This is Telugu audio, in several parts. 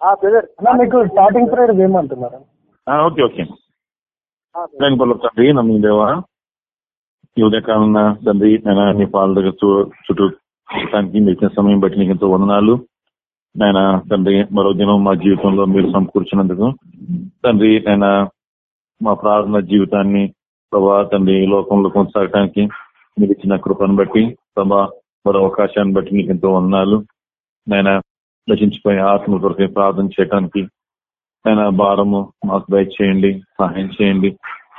మీకు స్టార్టింగ్ ప్రేయర్ ఏమంటున్నారు? ఆ, ఓకే ఓకే. దాని వల్ల తండ్రి నమ్మి దేవా ఈ ఉదయకాలం తండ్రి నేను నీ పాల దగ్గర చుట్టూ దానికి మీరు ఇచ్చిన సమయం బట్టి నీకు ఎంతో వందనాలు. నాయన తండ్రి మరో దినం మా జీవితంలో మీరు సమకూర్చినందుకు. తండ్రి నాయన మా ప్రార్థన జీవితాన్ని ప్రభా తండ్రి ఈ లోకంలో కొనసాగటానికి మీరు ఇచ్చిన కృపను బట్టి ప్రభా మరో అవకాశాన్ని బట్టి నీకు ఎంతో వందనాలు. నాయన నశించిపోయే ఆత్మ కొరకే ప్రార్థన చేయడానికి ఆయన భారము మాకు దయచేయండి సహాయం చేయండి.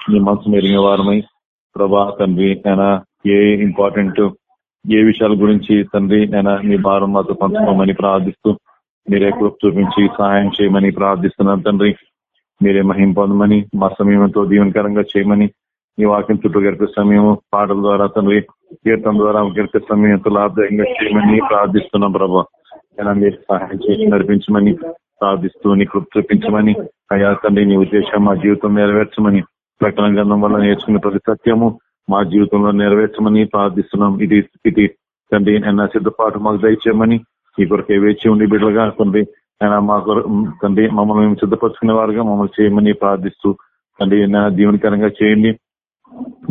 మీ మనసు మెరిగిన వారమై ప్రభా తండ్రి ఆయన ఏ ఇంపార్టెంట్ ఏ విషయాల గురించి తండ్రి ఆయన మీ భారం మాతో పంచుకోమని ప్రార్థిస్తూ మీరే కృప చూపించి సహాయం చేయమని ప్రార్థిస్తున్నాను తండ్రి. మీరే మహిం పొందమని మా సమయంతో దీవెనకరంగా చేయమని ఈ వాక్యం చుట్టూ గడిపే సమయం పాటల ద్వారా తండ్రి కీర్తన ద్వారా గడిపే సమయం ఎంతో లాభదాయంగా చేయమని ప్రార్థిస్తున్నాం ప్రభా. ఎలా మీరు సహాయం చేసి నడిపించమని ప్రార్థిస్తూ నీ కృప చూపించమని అయ్యా తండ్రి నీ ఉద్దేశం మా జీవితం నెరవేర్చమని ప్రకటన గ్రంథం వల్ల నేర్చుకునే ప్రతి సత్యము మా జీవితంలో నెరవేర్చమని ప్రార్థిస్తున్నాం. ఇది ఇది తండ్రి ఆయన సిద్ధపాటు మాకు దయచేయమని ఈ కొరకు వేచి ఉండి బిడ్డలుగా తండ్రి ఆయన మా కొర తండ్రి మమ్మల్ని మేము సిద్ధపరచుకునే వారుగా మమ్మల్ని చేయమని ప్రార్థిస్తూ తండ్రి ఆయన దీవెనకరంగా చేయండి.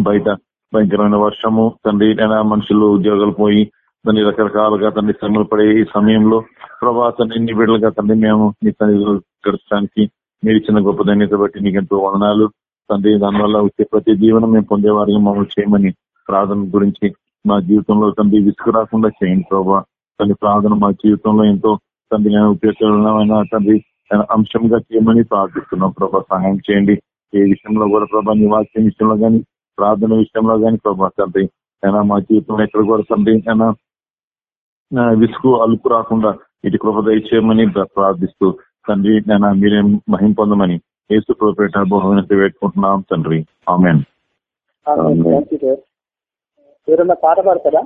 బయట భయంకరమైన వర్షము తండ్రి అయినా మనుషులు ఉద్యోగాలు పోయి తన రకరకాలుగా తండ్రి శ్రమలు పడే ఈ సమయంలో ప్రభా తండ్రి నీ బిడ్డలుగా తండ్రి మేము నీ సన్నిధిలో గడపడానికి మీరు ఇచ్చిన గొప్ప ధన్యత బట్టి నీకు ఎంతో వదనాలు. తండ్రి దానివల్ల వచ్చే ప్రతి జీవనం మేము పొందేవారిగా మమ్మల్ని చేయమని ప్రార్థన గురించి మా జీవితంలో తండ్రి విసుగు రాకుండా చేయండి ప్రభా. తండ్రి ప్రార్థన మా జీవితంలో ఎంతో తండ్రి నేను ఉపయోగకరమైన తండ్రి అంశంగా చేయమని ప్రార్థిస్తున్నాం ప్రభా. సహాయం చేయండి. ఏ విషయంలో కూడా ప్రభా నీ వాక్యం విషయంలో కానీ ప్రార్థన విషయంలో కానీ ప్రభా తండ్రి అయినా మా జీవితంలో ఎక్కడ కూడా తండ్రి అయినా విసుగు అలుపు రాకుండా ఇటు కృప దయచేయమని ప్ర- ప్రార్థిస్తూ తండ్రి నేను మీరే మహిం పొందమని ఏసు ప్రోపేట బహుమైన పెట్టుకుంటున్నాం తండ్రి. ఆమెన్. ఎవరన్నా పాట పాడతారా?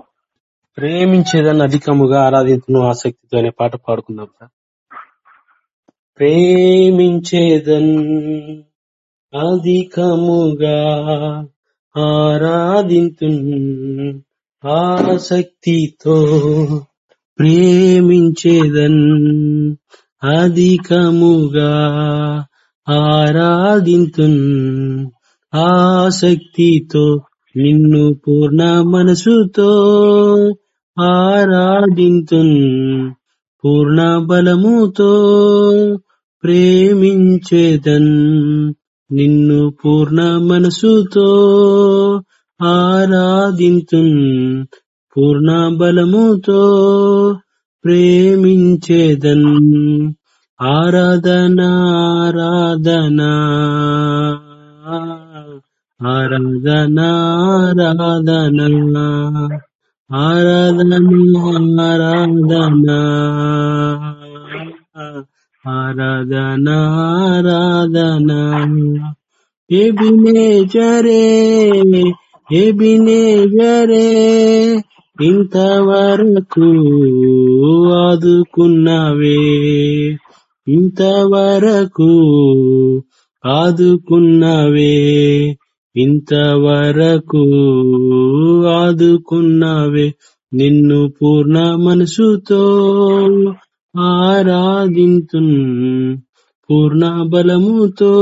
ప్రేమించేదాన్ని అధికముగా ఆరాధించను ఆసక్తితో అనే పాట పాడుకుందాం సార్. ప్రేమించేదన్ అధికముగా ఆరాధింతు ఆసక్తితో ప్రేమించేదన్ అధికముగా ఆరాధింతున్ ఆసక్తితో నిన్ను పూర్ణ మనసుతో ఆరాధింతున్ పూర్ణ బలముతో ప్రేమించేదన్ నిన్ను పూర్ణ మనసుతో ఆరాధింతున్ పూర్ణ బలముతో ప్రేమించేదన్ ఆరాధన ఆరాధన. ఆరాధన ఆరాధన. ఆరాధన ఆరాధన. ఆరాధన ఆరాధన. ఎబినే జరే ఎబినే జరే ఇంతవరకు ఆదుకున్నవే ఇంతవరకు ఆదుకున్నవే ఇంతవరకు ఆదుకున్నవే నిన్ను పూర్ణ మనసుతో ఆరాధింతు పూర్ణ బలముతో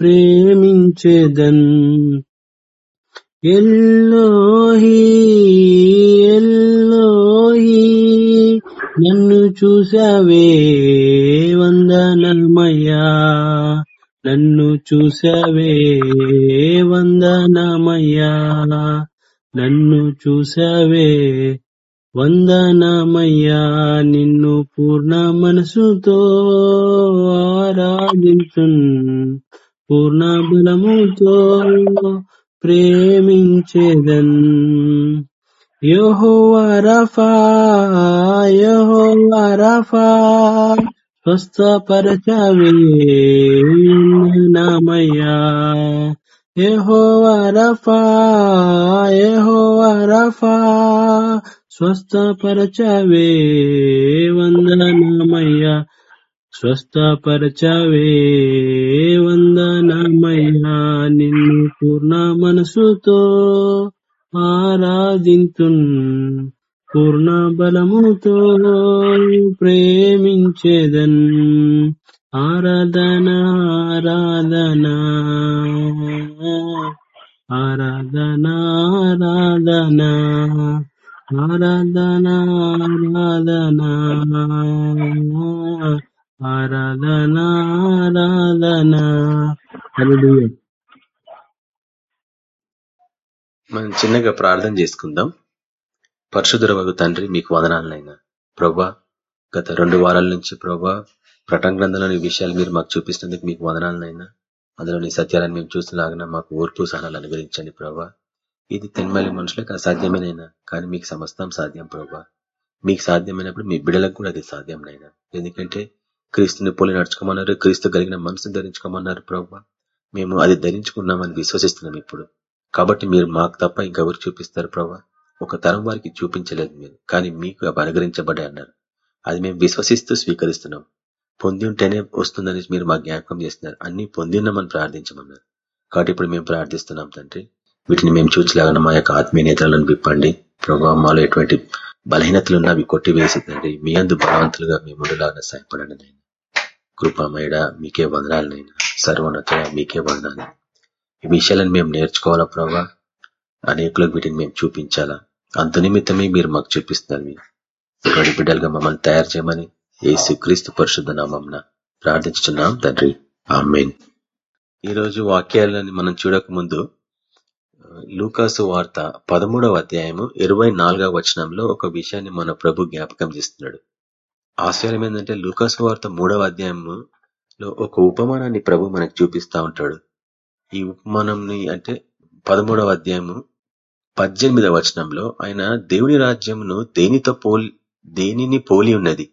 ప్రేమించేదన్. ఎల్లోహి ఎల్లోహి నన్ను చూసావే వందనమయ్యా. నన్ను చూసావే వందనమయ్యా. నన్ను చూసావే వందనమయ్యా. నిన్ను పూర్ణ మనసుతో ఆరాధించు పూర్ణ బలముతో ప్రేమించేదన్. యహోవరఫా యహోవరఫా స్వస్థపరచవే నామయ్యా. యహోవరఫా యహోవరఫా స్వస్థపరచవే వందనమయ్యా. స్వస్థపరచవే వందనామయ్యా. పూర్ణ మనసుతో ఆరాధింతున్. పూర్ణ బలముతో ప్రేమించేదన్. ఆరాధన ఆరాధన. ఆరాధన ఆరాధన. ఆరాధన ఆరాధన. ఆరాధన ఆరాధన. మనం చిన్నగా ప్రార్థన చేసుకుందాం. పరశుధరవగు తండ్రి మీకు వదనాలనైనా. ప్రభా గత రెండు వారాల నుంచి ప్రభా ప్రటం గ్రంథంలోని విషయాలు మీరు మాకు చూపిస్తున్నందుకు మీకు వదనాలనైనా. అందులోని సత్యాలను మేము చూసినాగన మాకు ఓర్పు సహనాలు అనుగ్రహించండి ప్రభా. ఇది తెన్మలి మనుషులకు అసాధ్యమేనైనా కానీ మీకు సమస్తం సాధ్యం ప్రభా. మీకు సాధ్యమైనప్పుడు మీ బిడలకు కూడా అది సాధ్యంనైనా. ఎందుకంటే క్రీస్తుని పోలి నడుచుకోమన్నారు క్రీస్తు కలిగిన మనసును ధరించుకోమన్నారు ప్రభా. మేము అది ధరించుకున్నామని విశ్వసిస్తున్నాం ఇప్పుడు. కాబట్టి మీరు మాకు తప్ప ఇంకెవరు చూపిస్తారు ప్రభా? ఒక తరం వారికి చూపించలేదు మీరు కానీ మీకు అవి అనుగ్రహించబడే అన్నారు. అది మేము విశ్వసిస్తూ స్వీకరిస్తున్నాం. పొంది ఉంటేనే వస్తుందని మీరు మా జ్ఞాపకం చేస్తున్నారు. అన్ని పొంది ఉన్నామని ప్రార్థించమన్నారు. కాబట్టి ఇప్పుడు మేము ప్రార్థిస్తున్నాం తండ్రి. వీటిని మేము చూచలాగా మా యొక్క ఆత్మీయ నేతలను విప్పండి. ప్రభావ మాలో ఎటువంటి బలహీనతలున్నా అవి కొట్టివేసి తండ్రి మీ అందు బలవంతులుగా మేము ఉండలాగా సహాయపడండి నేను మీకే వందనాలనైనా సర్వోన్నత మీకే వందనాలు. ఈ విషయాలను మేము నేర్చుకోవాలా ప్రభా? అనేకులకు వీటిని మేము చూపించాలా? అంత నిమిత్తమే మీరు మాకు చూపిస్తున్నారు మీరు. బిడ్డలుగా మమ్మల్ని తయారు చేయమని ఏసు క్రీస్తు పరిశుద్ధ నామంన ప్రార్థించుతున్నాం తండ్రి. ఆమెన్. ఈరోజు వాక్యాలని మనం చూడక ముందు లూకాసు వార్త పదమూడవ అధ్యాయము ఇరవై నాలుగవ వచనంలో ఒక విషయాన్ని మన ప్రభు జ్ఞాపకం చేస్తున్నాడు. ఆశ్చర్యం ఏంటంటే లూకాసు వార్త మూడవ అధ్యాయంలో ఒక ఉపమానాన్ని ప్రభు మనకు చూపిస్తా ఉంటాడు. ఈ ఉపమానంని అంటే పదమూడవ అధ్యాయము పద్దెనిమిదవ వచనంలో ఆయన దేవుని రాజ్యమును దేనితో పోల్ దేనిని పోలి ఉన్నది?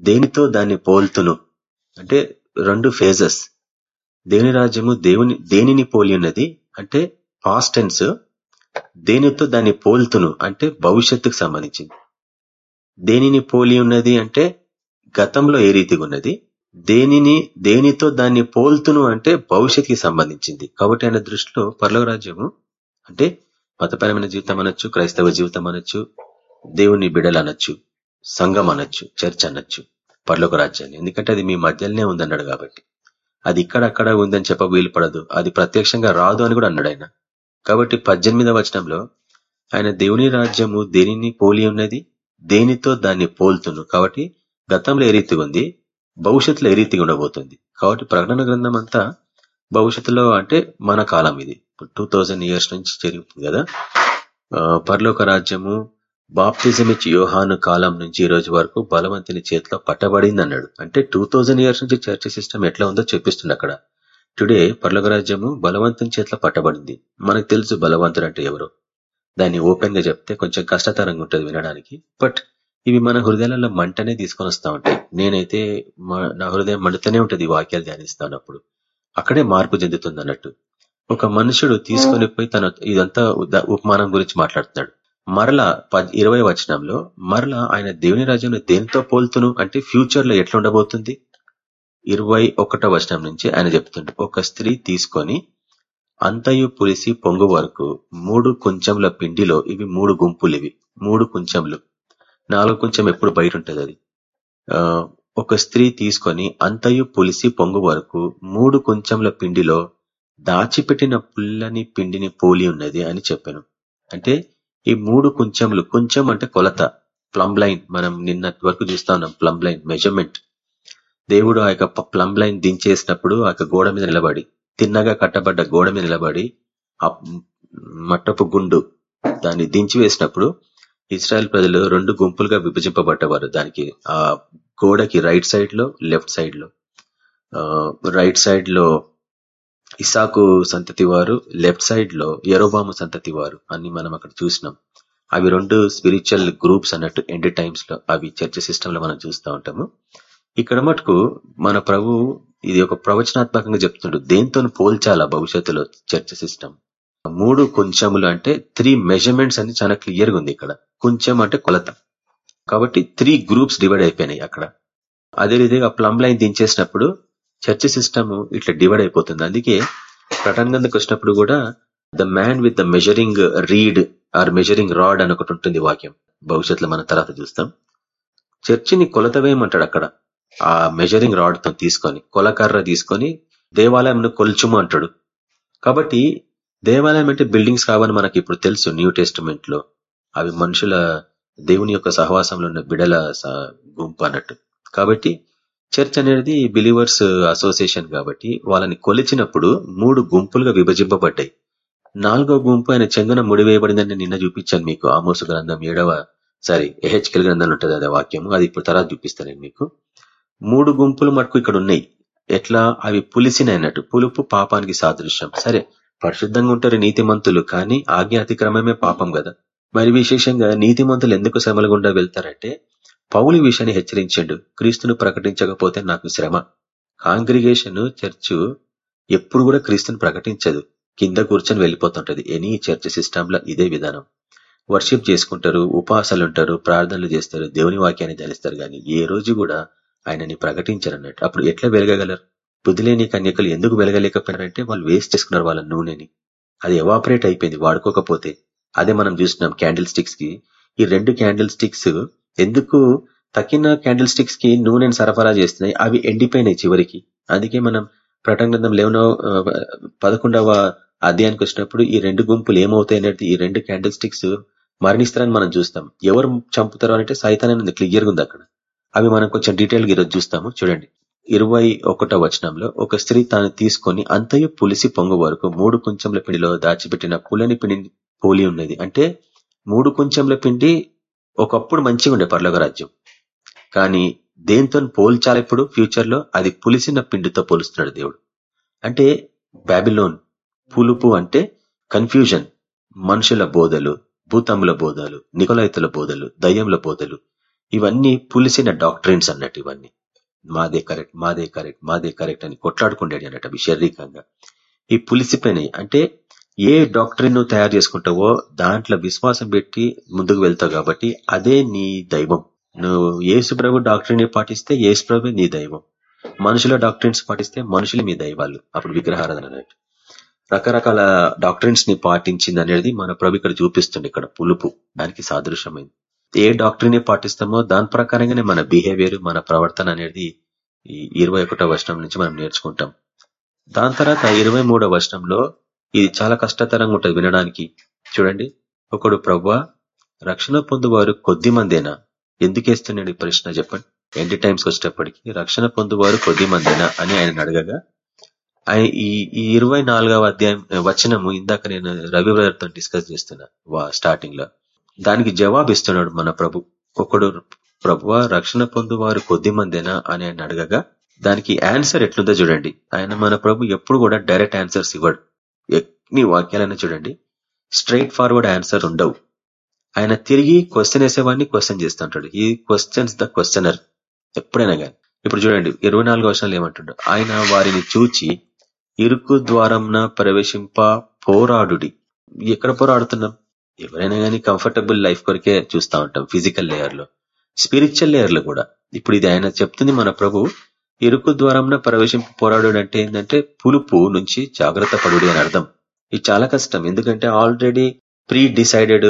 దేనితో దాన్ని పోల్తును? అంటే రెండు ఫేజెస్ దేవుని రాజ్యము దేవుని దేనిని పోలి ఉన్నది? అంటే పాస్ట్ టెన్స్ దేనితో దాన్ని పోల్తును? అంటే భవిష్యత్తుకు సంబంధించింది. దేనిని పోలి ఉన్నది అంటే గతంలో ఏ రీతిగా ఉన్నది? దేనిని దేనితో దాన్ని పోల్తును అంటే భవిష్యత్కి సంబంధించింది. కాబట్టి ఆయన దృష్టిలో పర్లవ రాజ్యము అంటే మతపరమైన జీవితం అనొచ్చు క్రైస్తవ జీవితం అనొచ్చు దేవుని బిడలు అనొచ్చు సంఘం అనొచ్చు చర్చ్ అనొచ్చు పర్లోక రాజ్యాన్ని. ఎందుకంటే అది మీ మధ్యలోనే ఉందన్నాడు కాబట్టి. అది ఇక్కడ అక్కడ ఉందని చెప్ప వీలు పడదు అది ప్రత్యక్షంగా రాదు అని కూడా అన్నాడు ఆయన. కాబట్టి పద్దెనిమిదవ వచనంలో ఆయన దేవుని రాజ్యము దేనిని పోలి ఉన్నది? దేనితో దాన్ని పోల్తును? కాబట్టి గతంలో ఏ రీతి ఉంది? భవిష్యత్తులో ఏ రీతిగా ఉండబోతుంది? కాబట్టి ప్రకటన గ్రంథం అంతా భవిష్యత్తులో అంటే మన కాలం ఇది. టూ ఇయర్స్ నుంచి జరుగుతుంది కదా. పరలోక రాజ్యము బాప్తిజం ఇచ్చి యోహాను కాలం నుంచి ఈ రోజు వరకు బలవంతుని చేతిలో పట్టబడింది అన్నాడు. అంటే టూ ఇయర్స్ నుంచి చర్చ సిస్టమ్ ఎట్లా ఉందో చెప్పిస్తుంది అక్కడ. టుడే పర్లోక రాజ్యము బలవంతుని చేతిలో పట్టబడింది. మనకు తెలుసు బలవంతుడు అంటే ఎవరు? దాన్ని ఓపెన్గా చెప్తే కొంచెం కష్టతరంగా ఉంటుంది వినడానికి. బట్ ఇవి మన హృదయాలలో మంటనే తీసుకొని వస్తా ఉంటాయి. నేనైతే నా హృదయం మండుతూనే ఉంటుంది ఈ వాక్యాలు ధ్యానిస్తానప్పుడు అక్కడే మార్పు చెందుతుంది అన్నట్టు. ఒక మనుషుడు తీసుకొని పోయి తన ఇదంతా ఉపమానం గురించి మాట్లాడుతున్నాడు. మరలా ఇరవై వచనంలో మరలా ఆయన దేవుని రాజ్యంలో దేనితో పోల్తును? అంటే ఫ్యూచర్లో ఎట్లా ఉండబోతుంది? ఇరవై ఒకటో వచనం నుంచి ఆయన చెప్తుండే. ఒక స్త్రీ తీసుకొని అంతయు పులిసి పొంగు వరకు మూడు కుంచెంల పిండిలో ఇవి మూడు గుంపులు ఇవి మూడు కుంచెంలు. నాలుగు కొంచెం ఎప్పుడు బయట ఉంటుంది అది ఒక స్త్రీ తీసుకొని అంతయు పులిసి పొంగు వరకు మూడు కొంచెంల పిండిలో దాచిపెట్టిన పుల్లని పిండిని పోలి ఉన్నది అని చెప్పాను. అంటే ఈ మూడు కొంచెంలు కొంచెం అంటే కొలత ప్లంబ్ లైన్. మనం నిన్నటి వరకు చూస్తా ఉన్నాం ప్లంబ్ లైన్ మెజర్మెంట్. దేవుడు ఆ యొక్క ప్లంబ్ లైన్ దించేసినప్పుడు ఆ గోడ మీద నిలబడి తిన్నగా కట్టబడ్డ గోడ మీద నిలబడి ఆ మట్టపు గుండు దాన్ని దించి వేసినప్పుడు ఇస్రాయల్ ప్రజలు రెండు గుంపులుగా విభజింపబడ్డవారు. దానికి ఆ గోడకి రైట్ సైడ్లో లెఫ్ట్ సైడ్లో. రైట్ సైడ్లో ఇసాకు సంతతి వారు లెఫ్ట్ సైడ్లో ఎరోబాము సంతతి వారు అని మనం అక్కడ చూసినాం. అవి రెండు స్పిరిచువల్ గ్రూప్స్ అన్నట్టు ఎండ్ టైమ్స్లో అవి చర్చ సిస్టమ్లో మనం చూస్తూ ఉంటాము. ఇక్కడ మటుకు మన ప్రభు ఇది ఒక ప్రవచనాత్మకంగా చెప్తుండ్రు దేంతో పోల్చాలా భవిష్యత్తులో చర్చ సిస్టమ్ మూడు కొంచెములు అంటే త్రీ మెజర్మెంట్స్ అని చాలా క్లియర్గా ఉంది ఇక్కడ. కొంచెం అంటే కొలత. కాబట్టి త్రీ గ్రూప్స్ డివైడ్ అయిపోయినాయి అక్కడ. అదే విధంగా ప్లంబ్ లైన్ దించేసినప్పుడు చర్చ సిస్టమ్ ఇట్లా డివైడ్ అయిపోతుంది. అందుకే ప్రటంగందకు వచ్చినప్పుడు కూడా the man with the measuring reed or measuring rod అని ఒకటి ఉంటుంది వాక్యం. భవిష్యత్తులో మన తర్వాత చూస్తాం. చర్చిని కొలత వేయమంటాడు అక్కడ. ఆ మెజరింగ్ రాడ్తో తీసుకొని కొలకర్ర తీసుకొని దేవాలయం కొల్చుము అంటాడు. కాబట్టి దేవాలయం అంటే బిల్డింగ్స్ కావని మనకి ఇప్పుడు తెలుసు న్యూ టెస్టిమెంట్లో అవి మనుషుల దేవుని యొక్క సహవాసంలో ఉన్న బిడల గుంపు అన్నట్టు. కాబట్టి చర్చ్ అనేది బిలీవర్స్ అసోసియేషన్ కాబట్టి వాళ్ళని కొలిచినప్పుడు మూడు గుంపులుగా విభజింపబడ్డాయి. నాలుగో గుంపు ఆయన చెంగున ముడివేయబడిందని నిన్న చూపించాను మీకు. ఆమోసు గ్రంథం ఏడవ సారీ ఎహెచ్కెల్ గ్రంథం ఉంటుంది అదే వాక్యము. అది ఇప్పుడు తర్వాత చూపిస్తాను నేను మీకు. మూడు గుంపులు మటుకు ఇక్కడ ఉన్నాయి ఎట్లా? అవి పులిసినైనట్టు పులుపు పాపానికి సాదృశ్యం. సరే పరిశుద్ధంగా ఉంటారు నీతిమంతులు కానీ ఆజ్ఞ అతిక్రమమే పాపం కదా మరి విశేషంగా నీతిమంతులు ఎందుకు శ్రమల గుండా వెళ్తారంటే పౌలి విషయాన్ని హెచ్చరించండు. క్రీస్తును ప్రకటించకపోతే నాకు శ్రమ. కాంగ్రిగేషన్ చర్చ్ ఎప్పుడు కూడా క్రీస్తుని ప్రకటించదు. కింద కూర్చొని వెళ్ళిపోతుంటది. ఎనీ చర్చ్ సిస్టమ్ ఇదే విధానం. వర్షిప్ చేసుకుంటారు ఉపాసాలు ఉంటారు ప్రార్థనలు చేస్తారు దేవుని వాక్యాన్ని ధ్యానిస్తారు కానీ ఏ రోజు కూడా ఆయనని ప్రకటించారు అన్నట్టు అప్పుడు ఎట్లా వెలగగలరు? బుద్ధిలేని కన్యకలు ఎందుకు వెలగలేకపోయినారంటే వాళ్ళు వేస్ట్ చేసుకున్నారు వాళ్ళ నూనెని. అది ఎవాపరేట్ అయిపోయింది వాడుకోకపోతే. అదే మనం చూసినాం క్యాండిల్ స్టిక్స్కి. ఈ రెండు క్యాండిల్ స్టిక్స్ ఎందుకు తక్కిన క్యాండిల్ స్టిక్స్కి నూనెని సరఫరా చేస్తున్నాయి? అవి ఎండిపోయినాయి చివరికి. అందుకే మనం ప్రటంగంధం లేవనో పదకొండవ అధ్యాయానికి వచ్చినప్పుడు ఈ రెండు గుంపులు ఏమవుతాయి అనేది ఈ రెండు క్యాండిల్ స్టిక్స్ మరణిస్తారని మనం చూస్తాం. ఎవరు చంపుతారు అంటే సైతాన్ అనేది క్లియర్గా ఉంది అక్కడ. అవి మనం కొంచెం డీటెయిల్గా ఈరోజు చూస్తాము. చూడండి. ఇరవై ఒకటో వచనంలో ఒక స్త్రీ తాను తీసుకొని అంతయు పులిసి పొంగు వరకు మూడు కుంచెంల పిండిలో దాచిపెట్టిన పులని పిండి పోలి ఉన్నది. అంటే మూడు కుంచెంల పిండి ఒకప్పుడు మంచిగా ఉండే పర్లోకరాజ్యం కానీ దేంతో పోల్చాలి ఇప్పుడు ఫ్యూచర్లో అది పులిసిన పిండితో పోలుస్తున్నాడు దేవుడు. అంటే బ్యాబిలోన్ పులుపు అంటే కన్ఫ్యూజన్. మనుషుల బోధలు భూతముల బోధలు నికొలైతుల బోధలు దయ్యంల బోధలు ఇవన్నీ పులిసిన డాక్టరీన్స్ అన్నట్టు ఇవన్నీ. మాదే కరెక్ట్ మాదే కరెక్ట్ మాదే కరెక్ట్ అని కొట్లాడుకుండేది అన్నట్టు అవి శారీరకంగా ఈ పులిసిపోయినాయి అంటే ఏ డాక్టరీన్ నువ్వు తయారు చేసుకుంటావో దాంట్లో విశ్వాసం పెట్టి ముందుకు వెళ్తావు కాబట్టి అదే నీ దైవం. నువ్వు ఏసు ప్రభు డాక్టరీని పాటిస్తే ఏసు ప్రభు నీ దైవం. మనుషుల డాక్టరీన్స్ పాటిస్తే మనుషులు మీ దైవాలు. అప్పుడు విగ్రహారాధన అన్నట్టు. రకరకాల డాక్టరీన్స్ని పాటించింది అనేది మన ప్రభు ఇక్కడ చూపిస్తుంది ఇక్కడ పులుపు. దానికి సాదృశ్యమైంది. ఏ డాక్టరీని పాటిస్తామో దాని ప్రకారంగానే మన బిహేవియర్ మన ప్రవర్తన అనేది ఈ ఇరవై ఒకటో వర్షం నుంచి మనం నేర్చుకుంటాం. దాని తర్వాత ఇరవై మూడో వర్షంలో ఇది చాలా కష్టతరంగా ఉంటుంది వినడానికి. చూడండి ఒకడు ప్రవ్వా రక్షణ పొందువారు కొద్ది మందేనా ఎందుకేస్తున్నాడు ఈ ప్రశ్న చెప్పండి. ఎండి టైమ్స్ వచ్చేటప్పటికి రక్షణ పొందువారు కొద్ది మందేనా అని ఆయన అడగగా ఈ ఈ ఇరవై నాలుగవ అధ్యాయం వచనము ఇందాక నేను రవి బ్రదర్తో డిస్కస్ చేస్తున్నా స్టార్టింగ్లో దానికి జవాబు ఇస్తున్నాడు మన ప్రభు. ఒకడు ప్రభువ రక్షణ పొందువారు కొద్ది మందేనా అని ఆయన అడగగా దానికి ఆన్సర్ ఎట్లుందో చూడండి. ఆయన మన ప్రభు ఎప్పుడు కూడా డైరెక్ట్ ఆన్సర్స్ ఇవ్వడు. ఎన్ని వాక్యాలైనా చూడండి. స్ట్రైట్ ఫార్వర్డ్ ఆన్సర్ ఉండవు. ఆయన తిరిగి క్వశ్చన్ వేసేవాడిని క్వశ్చన్ చేస్తుంటాడు. ఈ క్వశ్చన్స్ ద క్వశ్చనర్ ఎప్పుడైనా కానీ ఇప్పుడు చూడండి ఇరవై నాలుగు వర్షాలు ఏమంటాడు? ఆయన వారిని చూచి ఇరుకు ద్వారంన ప్రవేశింప పోరాడుడి. ఎక్కడ పోరాడుతున్నాం? ఎవరైనా కానీ కంఫర్టబుల్ లైఫ్ కొరికే చూస్తూ ఉంటాం ఫిజికల్ లేయర్లో స్పిరిచువల్ లేయర్లో కూడా. ఇప్పుడు ఇది ఆయన చెప్తుంది మన ప్రభు ఇరుకు ద్వారంన ప్రవేశింపు పోరాడు అంటే ఏంటంటే పులుపు నుంచి జాగ్రత్త పడుడు అని అర్థం. ఇది చాలా కష్టం. ఎందుకంటే ఆల్రెడీ ప్రీ డిసైడెడ్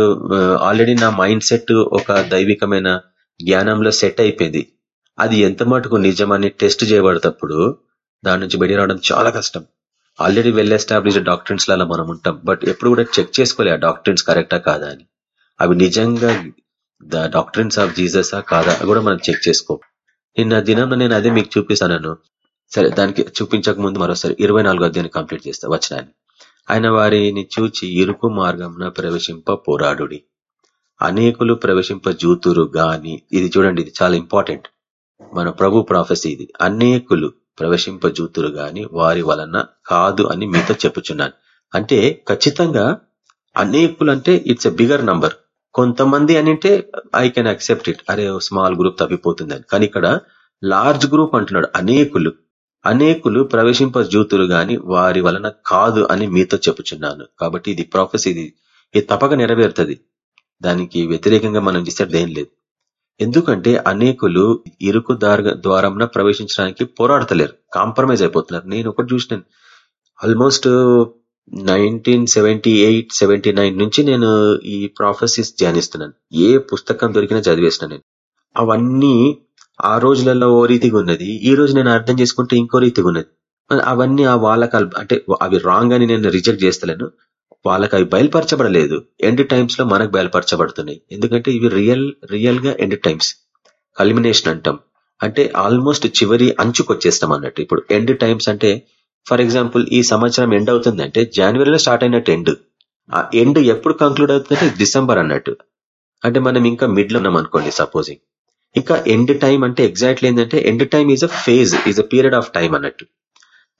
ఆల్రెడీ నా మైండ్ సెట్ ఒక దైవికమైన జ్ఞానంలో సెట్ అయిపోయింది. అది ఎంత మటుకు నిజమని టెస్ట్ చేయబడేటప్పుడు దాని నుంచి బయట రావడం చాలా కష్టం. ఆల్రెడీ వెల్ ఎస్టాబ్లిష్డ్ డాక్టర్స్లలో మనం ఉంటాం. బట్ ఎప్పుడు కూడా చెక్ చేసుకోలే ఆ డాక్టర్స్ కరెక్టా కాదా అని. అవి నిజంగా ద డాక్టర్స్ ఆఫ్ జీససా కాదా కూడా మనం చెక్ చేసుకో. నిన్న దినం నేను అదే మీకు చూపిస్తాను సరే దానికి చూపించక ముందు మరోసారి ఇరవై నాలుగో అధ్యాయం కంప్లీట్ చేస్తా వచ్చినాన్ని ఆయన వారిని చూచి ఇరుకు మార్గంన ప్రవేశింప పోరాడుడి. అనేకులు ప్రవేశింప జూతురు గాని ఇది చూడండి ఇది చాలా ఇంపార్టెంట్ మన ప్రభు ప్రాఫెసీ ఇది. అనేకులు ప్రవేశింపజూతురు గాని వారి వలన కాదు అని మీతో చెప్పుచున్నాను. అంటే ఖచ్చితంగా అనేకులు అంటే ఇట్స్ ఎ బిగర్ నంబర్ కొంతమంది అని అంటే ఐ కెన్ అక్సెప్ట్ ఇట్ అరే స్మాల్ గ్రూప్ తప్పిపోతుందని. కానీ ఇక్కడ లార్జ్ గ్రూప్ అంటున్నాడు అనేకులు. అనేకులు ప్రవేశింప జ్యూతులు గాని వారి వలన కాదు అని మీతో చెప్పుచున్నాను. కాబట్టి ఇది ప్రాఫెస్ ఇది ఇది తప్పక నెరవేరుతుంది. దానికి వ్యతిరేకంగా మనం చేసేది ఏం లేదు. ఎందుకంటే అనేకులు ఇరుకు ద్వారంన ప్రవేశించడానికి పోరాడతలేరు. కాంప్రమైజ్ అయిపోతున్నారు. నేను ఒకటి చూసినాను. Almost nineteen seventy eight seventy nine నుంచి నేను ఈ ప్రాఫెసెస్ ధ్యానిస్తున్నాను. ఏ పుస్తకం దొరికినా చదివేసిన నేను. అవన్నీ ఆ రోజులలో ఓ రీతిగా ఉన్నది. ఈ రోజు నేను అర్థం చేసుకుంటే ఇంకో రీతిగా ఉన్నది. అవన్నీ ఆ వాళ్ళకి అంటే అవి రాంగ్ అని నేను రిజెక్ట్ చేస్తలేను. వాళ్ళకి అవి బయలుపరచబడలేదు. ఎండ్ టైమ్స్లో మనకు బయలుపరచబడుతున్నాయి. ఎందుకంటే ఇవి రియల్ రియల్గా ఎండ్ టైమ్స్. కల్మినేషన్ అంటాం. అంటే ఆల్మోస్ట్ చివరి అంచుకొచ్చేస్తాం అన్నట్టు. ఇప్పుడు ఎండ్ టైమ్స్ అంటే ఫర్ ఎగ్జాంపుల్ ఈ సంవత్సరం ఎండ్ అవుతుంది అంటే జనవరిలో స్టార్ట్ అయినట్టు ఎండ్. ఆ ఎండ్ ఎప్పుడు కంక్లూడ్ అవుతుందంటే డిసెంబర్ అన్నట్టు. అంటే మనం ఇంకా మిడ్లో ఉన్నాం అనుకోండి సపోజింగ్ ఇంకా ఎండ్ టైం అంటే ఎగ్జాక్ట్లీ ఏంటంటే end time is a phase is a period of time అన్నట్టు.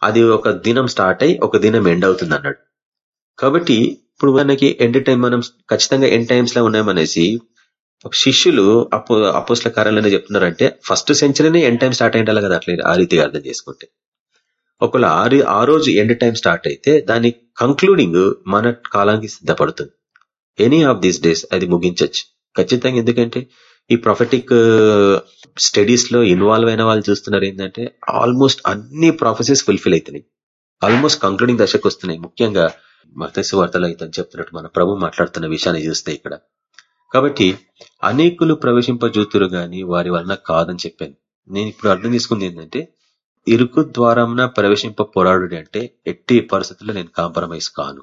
అది ఒక దినం స్టార్ట్ అయ్యి ఒక దినం ఎండ్ అవుతుంది అన్నట్టు. కాబట్టి ఇప్పుడు మనకి ఎండ్ టైం మనం ఖచ్చితంగా ఎండ్ టైమ్స్లో ఉన్నామనేసి శిష్యులు అప్పు అపోస్ల కార్యాలనే చెప్తున్నారంటే ఫస్ట్ సెంచరీనే ఎండ్ టైం స్టార్ట్ అయ్యాలి కదా అట్లా ఆ రీతిగా అర్థం చేసుకుంటే. ఒకవేళ ఆ రోజు ఎండ్ టైం స్టార్ట్ అయితే దాని కంక్లూడింగ్ మన కాలానికి సిద్ధపడుతుంది. ఎనీ ఆఫ్ దీస్ డేస్ అది ముగించచ్చు. ఖచ్చితంగా ఎందుకంటే ఈ ప్రొఫెటిక్ స్టడీస్లో ఇన్వాల్వ్ అయిన వాళ్ళు చూస్తున్నారు ఏంటంటే ఆల్మోస్ట్ అన్ని ప్రాఫెసెస్ ఫుల్ఫిల్ అవుతున్నాయి. ఆల్మోస్ట్ కంక్లూడింగ్ దశకు వస్తున్నాయి. ముఖ్యంగా మత్స్య వార్తలు అయితే చెప్తున్నట్టు మన ప్రభు మాట్లాడుతున్న విషయాన్ని చూస్తే ఇక్కడ. కాబట్టి అనేకులు ప్రవేశింపజూతురు గాని వారి వలన కాదని చెప్పాను. నేను ఇప్పుడు అర్థం చేసుకుంది ఏంటంటే ఇరుకు ద్వారంన ప్రవేశింప పోరాడు అంటే ఎట్టి పరిస్థితుల్లో నేను కాంప్రమైజ్ కాను.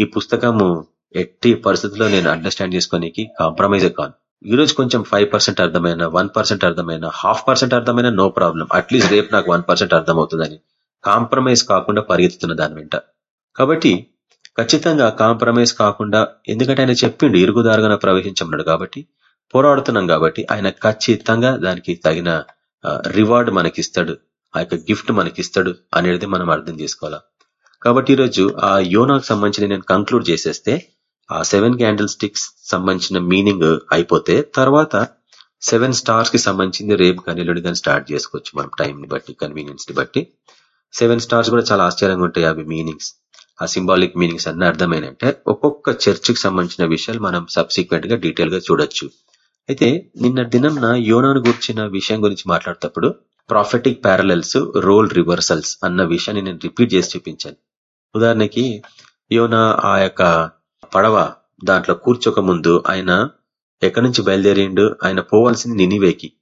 ఈ పుస్తకము ఎట్టి పరిస్థితుల్లో నేను అండర్స్టాండ్ చేసుకోనికి కాంప్రమైజ్ కాను. ఈ రోజు కొంచెం ఫైవ్ పర్సెంట్ అర్థమైన వన్ పర్సెంట్ అర్థమైన హాఫ్ పర్సెంట్ అర్థమైన నో ప్రాబ్లం అట్లీస్ట్ రేపు నాకు వన్ పర్సెంట్ అర్థమవుతుందని. కాంప్రమైజ్ కాకుండా పరిగెత్తుతున్న దాని వెంట. కాబట్టి ఖచ్చితంగా కాంప్రమైజ్ కాకుండా ఎందుకంటే ఆయన చెప్పిండు ఇరుగుదారుగా ప్రవేశించమన్నాడు కాబట్టి పోరాడుతున్నాం కాబట్టి ఆయన ఖచ్చితంగా దానికి తగిన రివార్డ్ మనకిస్తాడు ఆ యొక్క గిఫ్ట్ మనకిస్తాడు అనేది మనం అర్థం చేసుకోవాలా? కాబట్టి ఈరోజు ఆ యోనాకు సంబంధించి నేను కంక్లూడ్ చేసేస్తే ఆ సెవెన్ క్యాండిల్ స్టిక్స్ సంబంధించిన మీనింగ్ అయిపోతే తర్వాత సెవెన్ స్టార్స్కి సంబంధించింది రేపు కానీ ఎల్లుడి కానీ స్టార్ట్ చేసుకోవచ్చు మనం టైం ని బట్టి కన్వీనియన్స్ని బట్టి. సెవెన్ స్టార్స్ కూడా చాలా ఆశ్చర్యంగా ఉంటాయి అవి మీనింగ్స్ ఆ సింబాలిక్ మీనింగ్స్ అన్ని అర్థమైనంటే ఒక్కొక్క చర్చికి సంబంధించిన విషయాలు మనం సబ్సిక్వెంట్గా డీటెయిల్గా చూడొచ్చు. అయితే నిన్న దినంన యోనాను గురించిన విషయం గురించి మాట్లాడేటప్పుడు ప్రాఫిటిక్ ప్యారలల్స్ రోల్ రివర్సల్స్ అన్న విషయాన్ని నేను రిపీట్ చేసి చూపించాను. ఉదాహరణకి యోనా ఆ యొక్క పడవ దాంట్లో కూర్చోక ముందు ఆయన ఎక్కడి నుంచి బయలుదేరిండు? ఆయన పోవాల్సింది నినివేకి.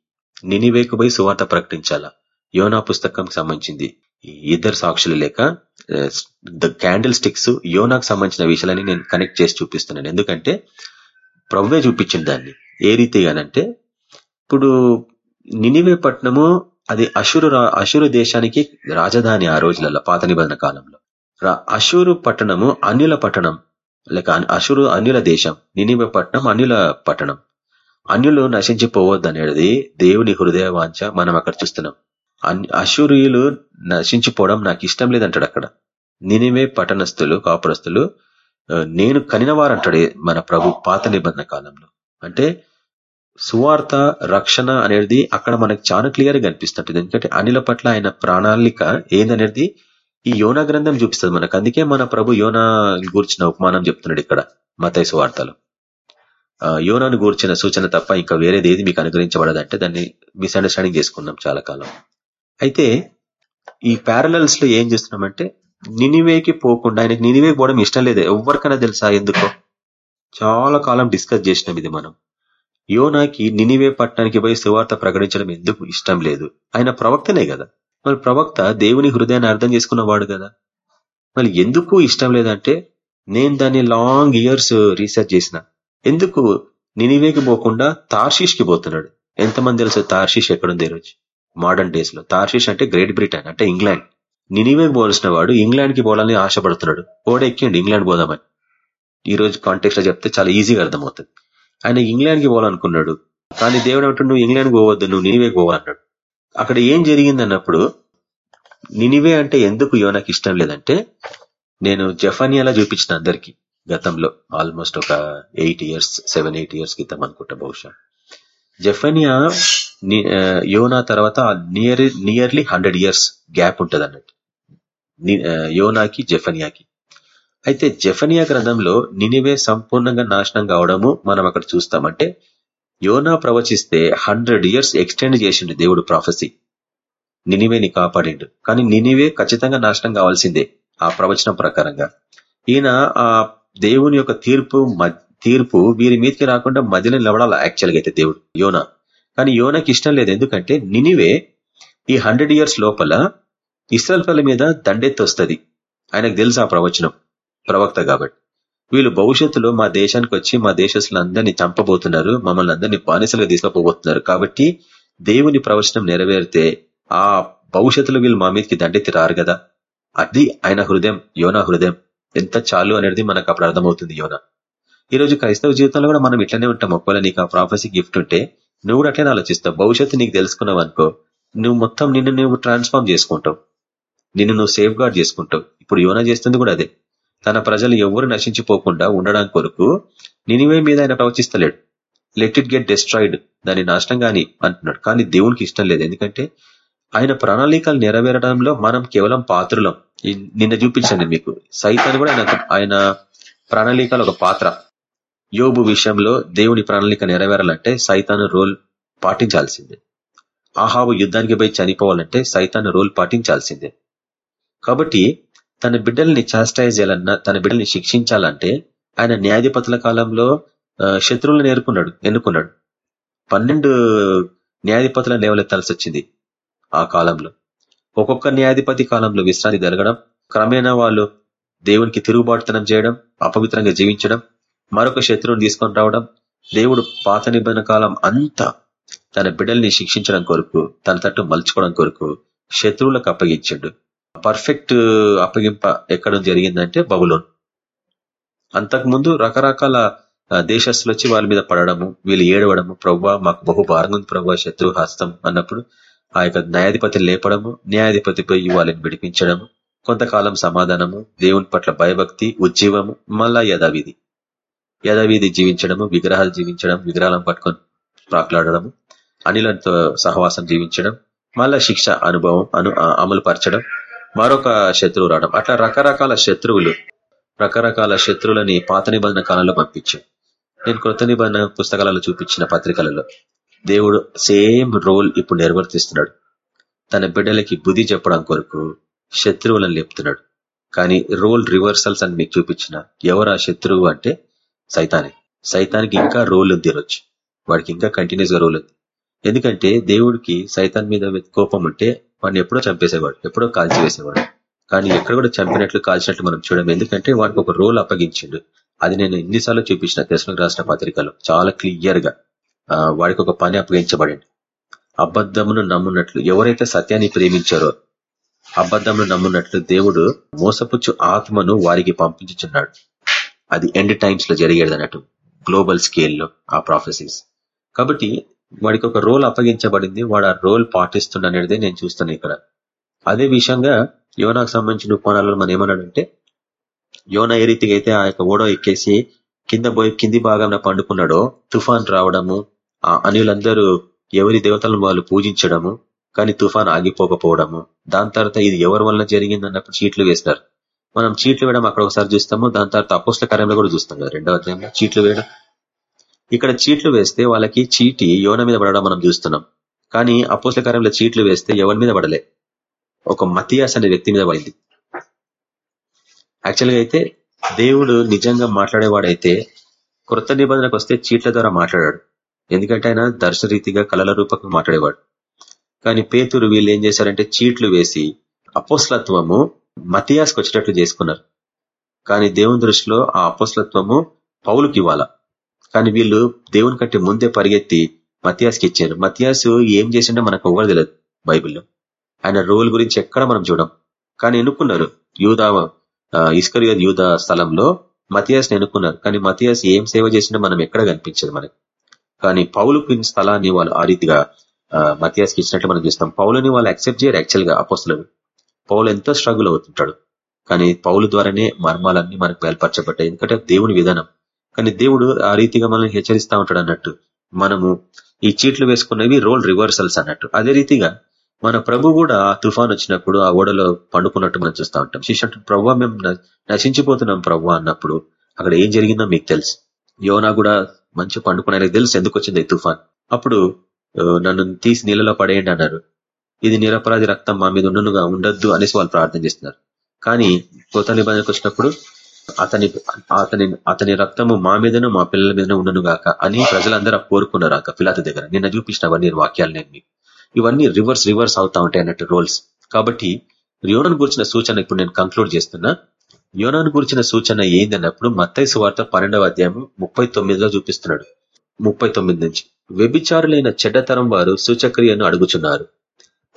నినివేకు పోయి సువార్త ప్రకటించాలా? యోనా పుస్తకం సంబంధించింది. ఇద్దరు సాక్షులు లేక క్యాండిల్ స్టిక్స్ యోనాకు సంబంధించిన విషయాలని నేను కనెక్ట్ చేసి చూపిస్తున్నాను. ఎందుకంటే ప్రవ్వే చూపించింది దాన్ని. ఏ రీతిగానంటే ఇప్పుడు నినివే పట్టణము అది అషురు అషురు దేశానికి రాజధాని ఆ రోజులలో పాత నిబంధన కాలంలో. అశూరు పట్టణము అన్యుల పట్టణం లేక అషురు అన్యుల దేశం నినివే పట్టణం అన్యుల పట్టణం. అన్యులు నశించిపోవద్దు అనేది దేవుని హృదయ వాంఛ మనం అక్కడ చూస్తున్నాం. అశూరియులు నశించిపోవడం నాకు ఇష్టం లేదంటాడు అక్కడ. నేనేమే పట్టణస్థులు కాపురస్తులు నేను కనినవారంటాడు మన ప్రభు పాత నిబంధన కాలంలో. అంటే సువార్త రక్షణ అనేది అక్కడ మనకు చాలా క్లియర్గా ఎందుకంటే అనిల పట్ల ఆయన ప్రణాళిక ఏందనేది ఈ యోనా గ్రంథం చూపిస్తుంది మనకు. అందుకే మన ప్రభు యోనా గూర్చిన ఉపమానం చెప్తున్నాడు ఇక్కడ మతయ సువార్తలు. యోనాను గూర్చిన సూచన తప్ప ఇంకా వేరేది ఏది మీకు అనుగ్రహించబడదంటే దాన్ని మిస్అండర్స్టాండింగ్ చేసుకున్నాం చాలా కాలం. అయితే ఈ ప్యారలల్స్లో ఏం చేస్తున్నామంటే నినివేకి పోకుండా ఆయనకి నినివే పోవడం ఇష్టం లేదు. ఎవరికైనా తెలుసా ఎందుకో? చాలా కాలం డిస్కస్ చేసినాం ఇది మనం. యోనాకి నినివే పట్టణానికి పోయి సువార్త ప్రకటించడం ఎందుకు ఇష్టం లేదు? ఆయన ప్రవక్తనే కదా. మరి ప్రవక్త దేవుని హృదయాన్ని అర్థం చేసుకున్నవాడు కదా. మరి ఎందుకు ఇష్టం లేదంటే నేను దాన్ని లాంగ్ ఇయర్స్ రీసెర్చ్ చేసిన. ఎందుకు? నినివేకి పోకుండా తార్షీష్కి పోతున్నాడు. ఎంతమంది తెలుసు? తార్షీష్ ఎక్కడుంది ఈరోజు? మోడర్న్ డేస్లో. తార్షిష్ అంటే గ్రేట్ బ్రిటన్ అంటే ఇంగ్లాండ్. నినివే పోవాల్సిన వాడు ఇంగ్లాండ్కి పోవాలని ఆశపడుతున్నాడు ఓడెక్కిండు ఇంగ్లాండ్ పోదామని. ఈ రోజు కాంటెక్స్ట్లో చెప్తే చాలా ఈజీగా అర్థమవుతుంది. ఆయన ఇంగ్లాండ్కి పోవాలనుకున్నాడు. కానీ దేవుడు అంటాడు నువ్వు ఇంగ్లాండ్ పోవద్దు నువ్వు నినివే పోవాలన్నాడు అక్కడ ఏం జరిగింది అన్నప్పుడు నినివే అంటే ఎందుకు యోనాకి ఇష్టం లేదంటే నేను జఫానియాలా చూపించిన అందరికి గతంలో. ఆల్మోస్ట్ ఒక eight years seven eight years క్రితం అనుకుంటా బహుశా. జఫనియా యోనా తర్వాత near nearly hundred years gap ఉంటుంది అన్నట్టు యోనాకి జఫనియాకి. అయితే జఫనియా గ్రంథంలో నినివే సంపూర్ణంగా నాశనం కావడము మనం అక్కడ చూస్తామంటే యోనా ప్రవచిస్తే హండ్రెడ్ ఇయర్స్ ఎక్స్టెండ్ చేసిండు దేవుడు ప్రాఫెసీ నినివేని కాపాడిండు. కానీ నినివే ఖచ్చితంగా నాశనం కావాల్సిందే ఆ ప్రవచనం ప్రకారంగా. ఈయన ఆ దేవుని యొక్క తీర్పు తీర్పు వీరి మీదకి రాకుండా మధ్యలో నిలబడాలి? యాక్చువల్గా అయితే దేవుడు యోన. కానీ యోనకి ఇష్టం లేదు. ఎందుకంటే నినివే ఈ హండ్రెడ్ ఇయర్స్ లోపల ఇస్రాయల్ పల్ల మీద దండెత్తి వస్తుంది. ఆయనకు తెలుసు ఆ ప్రవచనం ప్రవక్త కాబట్టి. వీళ్ళు భవిష్యత్తులో మా దేశానికి వచ్చి మా దేశస్తులందరినీ చంపబోతున్నారు మమ్మల్ని అందరినీ బానిసలుగా తీసుకుపోతున్నారు కాబట్టి దేవుని ప్రవచనం నెరవేరితే ఆ భవిష్యత్తులో వీళ్ళు మా మీదకి దండెత్తి రారు కదా. అది ఆయన హృదయం యోనా హృదయం. ఎంత చాలు అనేది మనకు అప్పుడు అర్థమవుతుంది యోన. ఈ రోజు క్రైస్తవ జీవితంలో కూడా మనం ఇట్లనే ఉంటాం ఒకవేళ నీకు ఆ ప్రాఫెసీ గిఫ్ట్ ఉంటే నువ్వు కూడా అట్లనే ఆలోచిస్తావు. భవిష్యత్తు నీకు తెలుసుకున్నావు అనుకో నువ్వు మొత్తం నిన్ను నువ్వు ట్రాన్స్ఫార్మ్ చేసుకుంటావు. నిన్ను నువ్వు సేఫ్ గార్డ్ చేసుకుంటావు. ఇప్పుడు యోనా చేస్తుంది కూడా అదే. తన ప్రజలు ఎవరు నశించిపోకుండా ఉండడానికి కొరకు నినివే మీద ఆయన ప్రవచిస్తలేడు. లెట్ ఇట్ గెట్ డిస్ట్రాయిడ్ దాని నాశనం కానీ అంటున్నాడు. కానీ దేవునికి ఇష్టం లేదు. ఎందుకంటే ఆయన ప్రణాళికలు నెరవేరడంలో మనం కేవలం పాత్రలం. నిన్న చూపించాను మీకు. సైతాన్ని కూడా ఆయన ఆయన ప్రణాళికలు ఒక పాత్ర. యోబు విషయంలో దేవుని ప్రణాళిక నెరవేరాలంటే సైతాను రోల్ పాటించాల్సిందే. ఆహావు యుద్ధానికి పోయి చనిపోవాలంటే సైతాను రోల్ పాటించాల్సిందే. కాబట్టి తన బిడ్డల్ని చాస్టైజ్ చేయాలన్నా తన బిడ్డల్ని శిక్షించాలంటే ఆయన న్యాయాధిపతుల కాలంలో శత్రువులను నేర్పున్నాడు ఎన్నుకున్నాడు. పన్నెండు న్యాయాధిపతులను లేవలెత్తాల్సి వచ్చింది ఆ కాలంలో? ఒక్కొక్క న్యాయాధిపతి కాలంలో విశ్రాంతి జరగడం క్రమేణా వాళ్ళు దేవునికి తిరుగుబాటుతనం చేయడం అపవిత్రంగా జీవించడం మరొక శత్రువుని తీసుకొని రావడం దేవుడు పాత నిబంధన కాలం అంతా తన బిడ్డల్ని శిక్షించడం కొరకు తన తట్టు మలుచుకోవడం కొరకు శత్రువులకు అప్పగించాడు. పర్ఫెక్ట్ అప్పగింప ఎక్కడ జరిగిందంటే బబులోన్. అంతకుముందు రకరకాల దేశస్తులు వచ్చి వాళ్ళ మీద పడడము వీళ్ళు ఏడవడము ప్రవ్వా మాకు బహు భారంగా ఉంది ప్రవ్వా శత్రు హస్తం అన్నప్పుడు ఆ యొక్క న్యాయాధిపతిని లేపడము న్యాయాధిపతిపై వాళ్ళని విడిపించడము కొంతకాలం సమాధానము దేవుని పట్ల భయభక్తి ఉజ్జీవము మళ్ళా యథావిధి. యథావిధి జీవించడము విగ్రహాలు జీవించడం విగ్రహాలను పట్టుకొని ప్రాకులాడము అనిలతో సహవాసం జీవించడం మళ్ళా శిక్ష అనుభవం అను అమలు పరచడం మరొక శత్రువు రావడం. అట్లా రకరకాల శత్రువులు రకరకాల శత్రువులని పాత నిబంధన కాలంలో పంపించాం నేను కృత నిబంధన పుస్తకాలలో చూపించిన పత్రికలలో దేవుడు సేమ్ రోల్ ఇప్పుడు నిర్వర్తిస్తున్నాడు. తన బిడ్డలకి బుద్ధి చెప్పడం కొరకు శత్రువులను లేపుతున్నాడు. కానీ రోల్ రివర్సల్స్ అని మీకు చూపించిన ఎవరు ఆ శత్రువు అంటే సైతానికి సైతానికి ఇంకా రోల్ ఉంది రోజు వాడికి ఇంకా కంటిన్యూస్గా రోల్ ఉంది. ఎందుకంటే దేవుడికి సైతాన్ మీద కోపం ఉంటే వాడిని ఎప్పుడో చంపేసేవాడు ఎప్పుడో కాల్చి వేసేవాడు. కానీ ఎక్కడ కూడా చంపినట్లు కాల్చినట్లు మనం చూడడం ఎందుకంటే వాడికి ఒక రోల్ అప్పగించిండు. అది నేను ఎన్నిసార్లు చూపించిన తెలుగు రాసిన పత్రికలో. చాలా క్లియర్గా వాడికి ఒక పని అప్పగించబడింది. అబద్ధమును నమ్మున్నట్లు ఎవరైతే సత్యాన్ని ప్రేమించారో అబద్ధమును నమ్మున్నట్లు దేవుడు మోసపుచ్చు ఆత్మను వారికి పంపించుచున్నాడు. అది ఎండ్ టైమ్స్లో జరిగేది అన్నట్టు గ్లోబల్ స్కేల్లో ఆ ప్రాఫెసెస్ కాబట్టి వాడికి ఒక రోల్ అప్పగించబడింది వాడు ఆ రోల్ పాటిస్తుండనేది నేను చూస్తాను ఇక్కడ. అదే విషయంగా యోనాకు సంబంధించిన కోణాలలో మనం ఏమన్నాడంటే యోన ఏ రీతిగా అయితే ఆ యొక్క ఓడో ఎక్కేసి కింద పోయి కింది భాగంలో పండుకున్నాడో తుఫాన్ రావడము ఆ అనిలందరూ ఎవరి దేవతలను వాళ్ళు పూజించడము కానీ తుఫాన్ ఆగిపోకపోవడము దాని తర్వాత ఇది ఎవరి వల్ల జరిగింది అన్నప్పుడు చీట్లు వేస్తారు మనం చీట్లు వేయడం అక్కడ ఒకసారి చూస్తాము. దాని తర్వాత అపోస్ల కార్యంలో కూడా చూస్తాం కదా రెండవ అధ్యాయంలో. చీట్లు వేయడం. ఇక్కడ చీట్లు వేస్తే వాళ్ళకి చీటి యోన మీద పడడం మనం చూస్తున్నాం. కానీ అపోస్ల కార్యంలో చీట్లు వేస్తే ఎవరి మీద పడలే? ఒక మతియాస్ అనే వ్యక్తి మీద పడింది. యాక్చువల్గా అయితే దేవుడు నిజంగా మాట్లాడేవాడైతే కృత నిబంధనకు వస్తే చీట్ల ద్వారా మాట్లాడాడు. ఎందుకంటే ఆయన దర్శరీతిగా కళల రూపకంగా మాట్లాడేవాడు. కానీ పేతురు వీళ్ళు ఏం చేశారంటే చీట్లు వేసి అపోస్లత్వము మతియాస్కి వచ్చేటట్లు చేసుకున్నారు. కానీ దేవుని దృష్టిలో ఆ అపోస్లత్వము పౌలుకి ఇవ్వాల కానీ వీళ్ళు దేవుని కంటే ముందే పరిగెత్తి మతియాస్కి ఇచ్చారు. మతియాసు ఏం చేసిండో మనకు ఎవ్వరు తెలియదు బైబిల్లో. ఆయన రోల్ గురించి ఎక్కడ మనం చూడం? కానీ ఎన్నుకున్నారు? యూదా ఇస్కరియో యూదా స్థలంలో మతియాస్ని ఎన్నుకున్నారు. కానీ మతియాస్ ఏం సేవ చేసినా మనం ఎక్కడ కనిపించదు మనకి. కానీ పౌలుకి స్థలాన్ని వాళ్ళు ఆ రీతిగా మతియాస్కి ఇచ్చినట్లు మనం చూస్తాం. పౌలని వాళ్ళు యాక్సెప్ట్ చేయరు యాక్చువల్గా అపోస్తులను పౌలు ఎంతో స్ట్రగుల్ అవుతుంటాడు. కానీ పౌలు ద్వారానే మర్మాలన్నీ మనకు బయలుపరచబడ్డాయి. ఎందుకంటే దేవుని విధానం. కానీ దేవుడు ఆ రీతిగా మనల్ని హెచ్చరిస్తా ఉంటాడు అన్నట్టు. మనము ఈ చీట్లు వేసుకున్నవి రోల్ రివర్సల్స్ అన్నట్టు. అదే రీతిగా మన ప్రభు కూడా తుఫాన్ వచ్చినప్పుడు ఆ ఓడలో పండుకున్నట్టు మనం చూస్తూ ఉంటాం. శిష్యుడు ప్రభు మేము నశించిపోతున్నాం ప్రభు అన్నప్పుడు అక్కడ ఏం జరిగిందో మీకు తెలుసు. యోనా కూడా మంచి పండుకున్నారని తెలుసు ఎందుకు వచ్చింది తుఫాన్. అప్పుడు నన్ను తీసి నీళ్ళలో పడేయండి అన్నారు. ఇది నిరపరాధి రక్తం మా మీద ఉండనుగా ఉండొద్దు అనేసి వాళ్ళు ప్రార్థన చేస్తున్నారు. కానీ కొత్త నిబంధనకు వచ్చినప్పుడు అతని అతని అతని రక్తము మా మీదను మా పిల్లల మీదను ఉండను గాక అని ప్రజలందరూ కోరుకున్నారు అక్క పిలాత దగ్గర. నిన్న చూపించినవన్నీ వాక్యాలు నేను ఇవన్నీ రివర్స్ రివర్స్ అవుతా ఉంటాయి అన్నట్టు రోల్స్. కాబట్టి యోనను గురించిన సూచన ఇప్పుడు నేను కంక్లూడ్ చేస్తున్నా. యోనాను గురించిన సూచన ఏందన్నప్పుడు మత్తైసు వార్త పన్నెండవ అధ్యాయం ముప్పై తొమ్మిదిలో చూపిస్తున్నాడు. ముప్పై తొమ్మిది నుంచి. వ్యభిచారులైన చెడ్డతరం వారు సూచక్రియను అడుగుచున్నారు.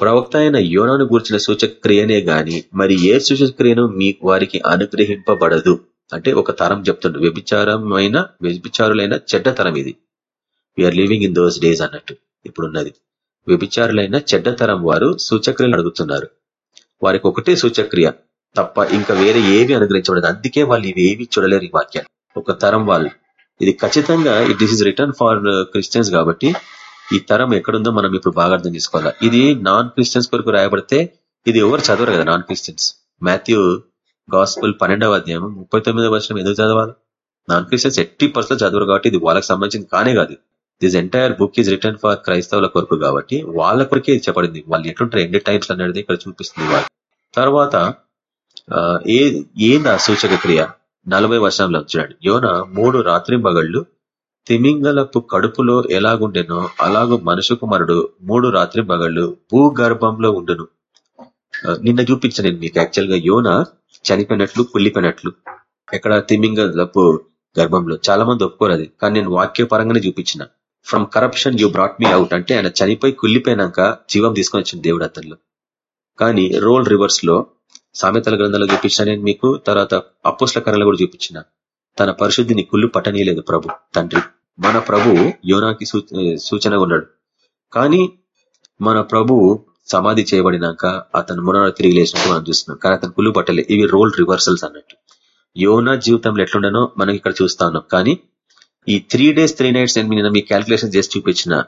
ప్రవక్త అయిన యోనాను గురించిన సూచక్రియనే గాని మరి ఏ సూచక్రియను మీ వారికి అనుగ్రహింపబడదు. అంటే ఒక తరం చెప్తుండ్రు వ్యభిచారమైన వ్యభిచారులైన చెడ్డ తరం ఇది. We are living in those days అన్నట్టు ఇప్పుడున్నది. వ్యభిచారులైన చెడ్డ తరం వారు సూచక్రియలు అడుగుతున్నారు. వారికి ఒకటే సూచక్రియ తప్ప ఇంకా వేరే ఏవి అనుగ్రహించబడదు. అందుకే వాళ్ళు ఇవేవి చూడలేరు ఈ వాక్యాలు. ఒక తరం వాళ్ళు. ఇది ఖచ్చితంగా it is return for Christians కాబట్టి ఈ తరం ఎక్కడుందో మనం ఇప్పుడు బాగా అర్థం చేసుకోవాలా. ఇది నాన్ క్రిస్టియన్స్ కొరకు రాయబడితే ఇది ఎవరు చదవరు కదా నాన్ క్రిస్టియన్స్ మాథ్యూ గాస్పుల్ పన్నెండవ అధ్యాయం ముప్పై తొమ్మిదవ వర్షం ఎందుకు చదవాలి? నాన్ క్రిస్టియన్స్ ఎట్టి పర్సెంట్ చదవరు కాబట్టి ఇది వాళ్ళకి సంబంధించింది కానే కాదు. This entire book is return for క్రైస్తవుల కొరకు కాబట్టి వాళ్ళ కొరకే చెప్పబడింది. వాళ్ళు ఎట్లుంటారు ఎండ్ టైమ్స్ అనేది ఇక్కడ చూపిస్తుంది వాళ్ళు. తర్వాత ఏ ఆ సూచక క్రియ నలభై వర్షంలో చూడండి. యోన మూడు రాత్రి మగళ్ళు తిమింగలపు కడుపులో ఎలాగుండెనో అలాగూ మనుషు కుమారుడు మూడు రాత్రి మగళ్ళు భూగర్భంలో ఉండును. నిన్న చూపించాను నేను మీకు యాక్చువల్గా యోన చనిపోయినట్లు కుళ్ళిపోయినట్లు. ఎక్కడ తిమింగలపు గర్భంలో చాలా మంది ఒప్పుకోరు అది. కానీ నేను వాక్యపరంగానే చూపించిన. From corruption you brought me out అంటే ఆయన చనిపోయి కుళ్ళిపోయినాక జీవం తీసుకొని వచ్చింది దేవుడు అతనిలో. కానీ రోల్ రివర్స్లో సామెతల గ్రంథాలు చూపించిన నేను మీకు తర్వాత అప్పుస్ల కర్రలు కూడా చూపించిన. తన పరిశుద్ధిని కుళ్ళు పట్టనీయలేదు ప్రభు తండ్రి. మన ప్రభు యోనాకి సూచన ఉన్నాడు. కానీ మన ప్రభు సమాధి చేయబడినాక అతను మునర తిరిగి లేచినట్టు మనం చూస్తున్నాం. కానీ అతను కుళ్ళు పట్టలే. ఇవి రోల్ రివర్సల్స్ అన్నట్టు. యోనా జీవితంలో ఎట్లుండనో మనం ఇక్కడ చూస్తా ఉన్నాం. కానీ ఈ త్రీ డేస్ త్రీ నైట్స్ అని నేను మీ క్యాల్కులేషన్ చేసి చూపించిన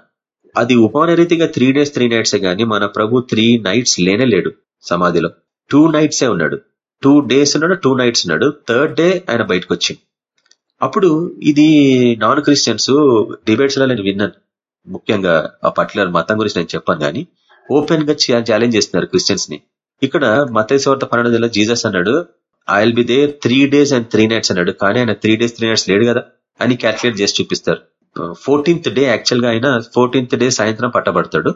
అది ఉపమాన రీతిగా త్రీ డేస్ త్రీ నైట్స్ గానీ మన ప్రభు త్రీ నైట్స్ లేనే లేడు సమాధిలో. టూ నైట్సే ఉన్నాడు. టూ డేస్ ఉన్నాడు టూ నైట్స్ ఉన్నాడు. థర్డ్ డే ఆయన బయటకు వచ్చింది అప్పుడు ఇది నాన్ క్రిస్టియన్స్ డిబేట్స్లో నేను విన్నాను. ముఖ్యంగా ఆ పర్టికులర్ మతం గురించి నేను చెప్పాను కానీ ఓపెన్గా ఛాలెంజ్ చేస్తున్నారు క్రిస్టియన్స్ని. ఇక్కడ మతేశ్వర్త పన్నెండు జీసస్ అన్నాడు I will be there three days and three nights అన్నాడు. కానీ ఆయన త్రీ డేస్ త్రీ నైట్స్ లేడు కదా అని క్యాల్కులేట్ చేసి చూపిస్తారు. ఫోర్టీన్త్ డే యాక్చువల్గా ఆయన ఫోర్టీన్త్ డే సాయంత్రం పట్టబడతాడు.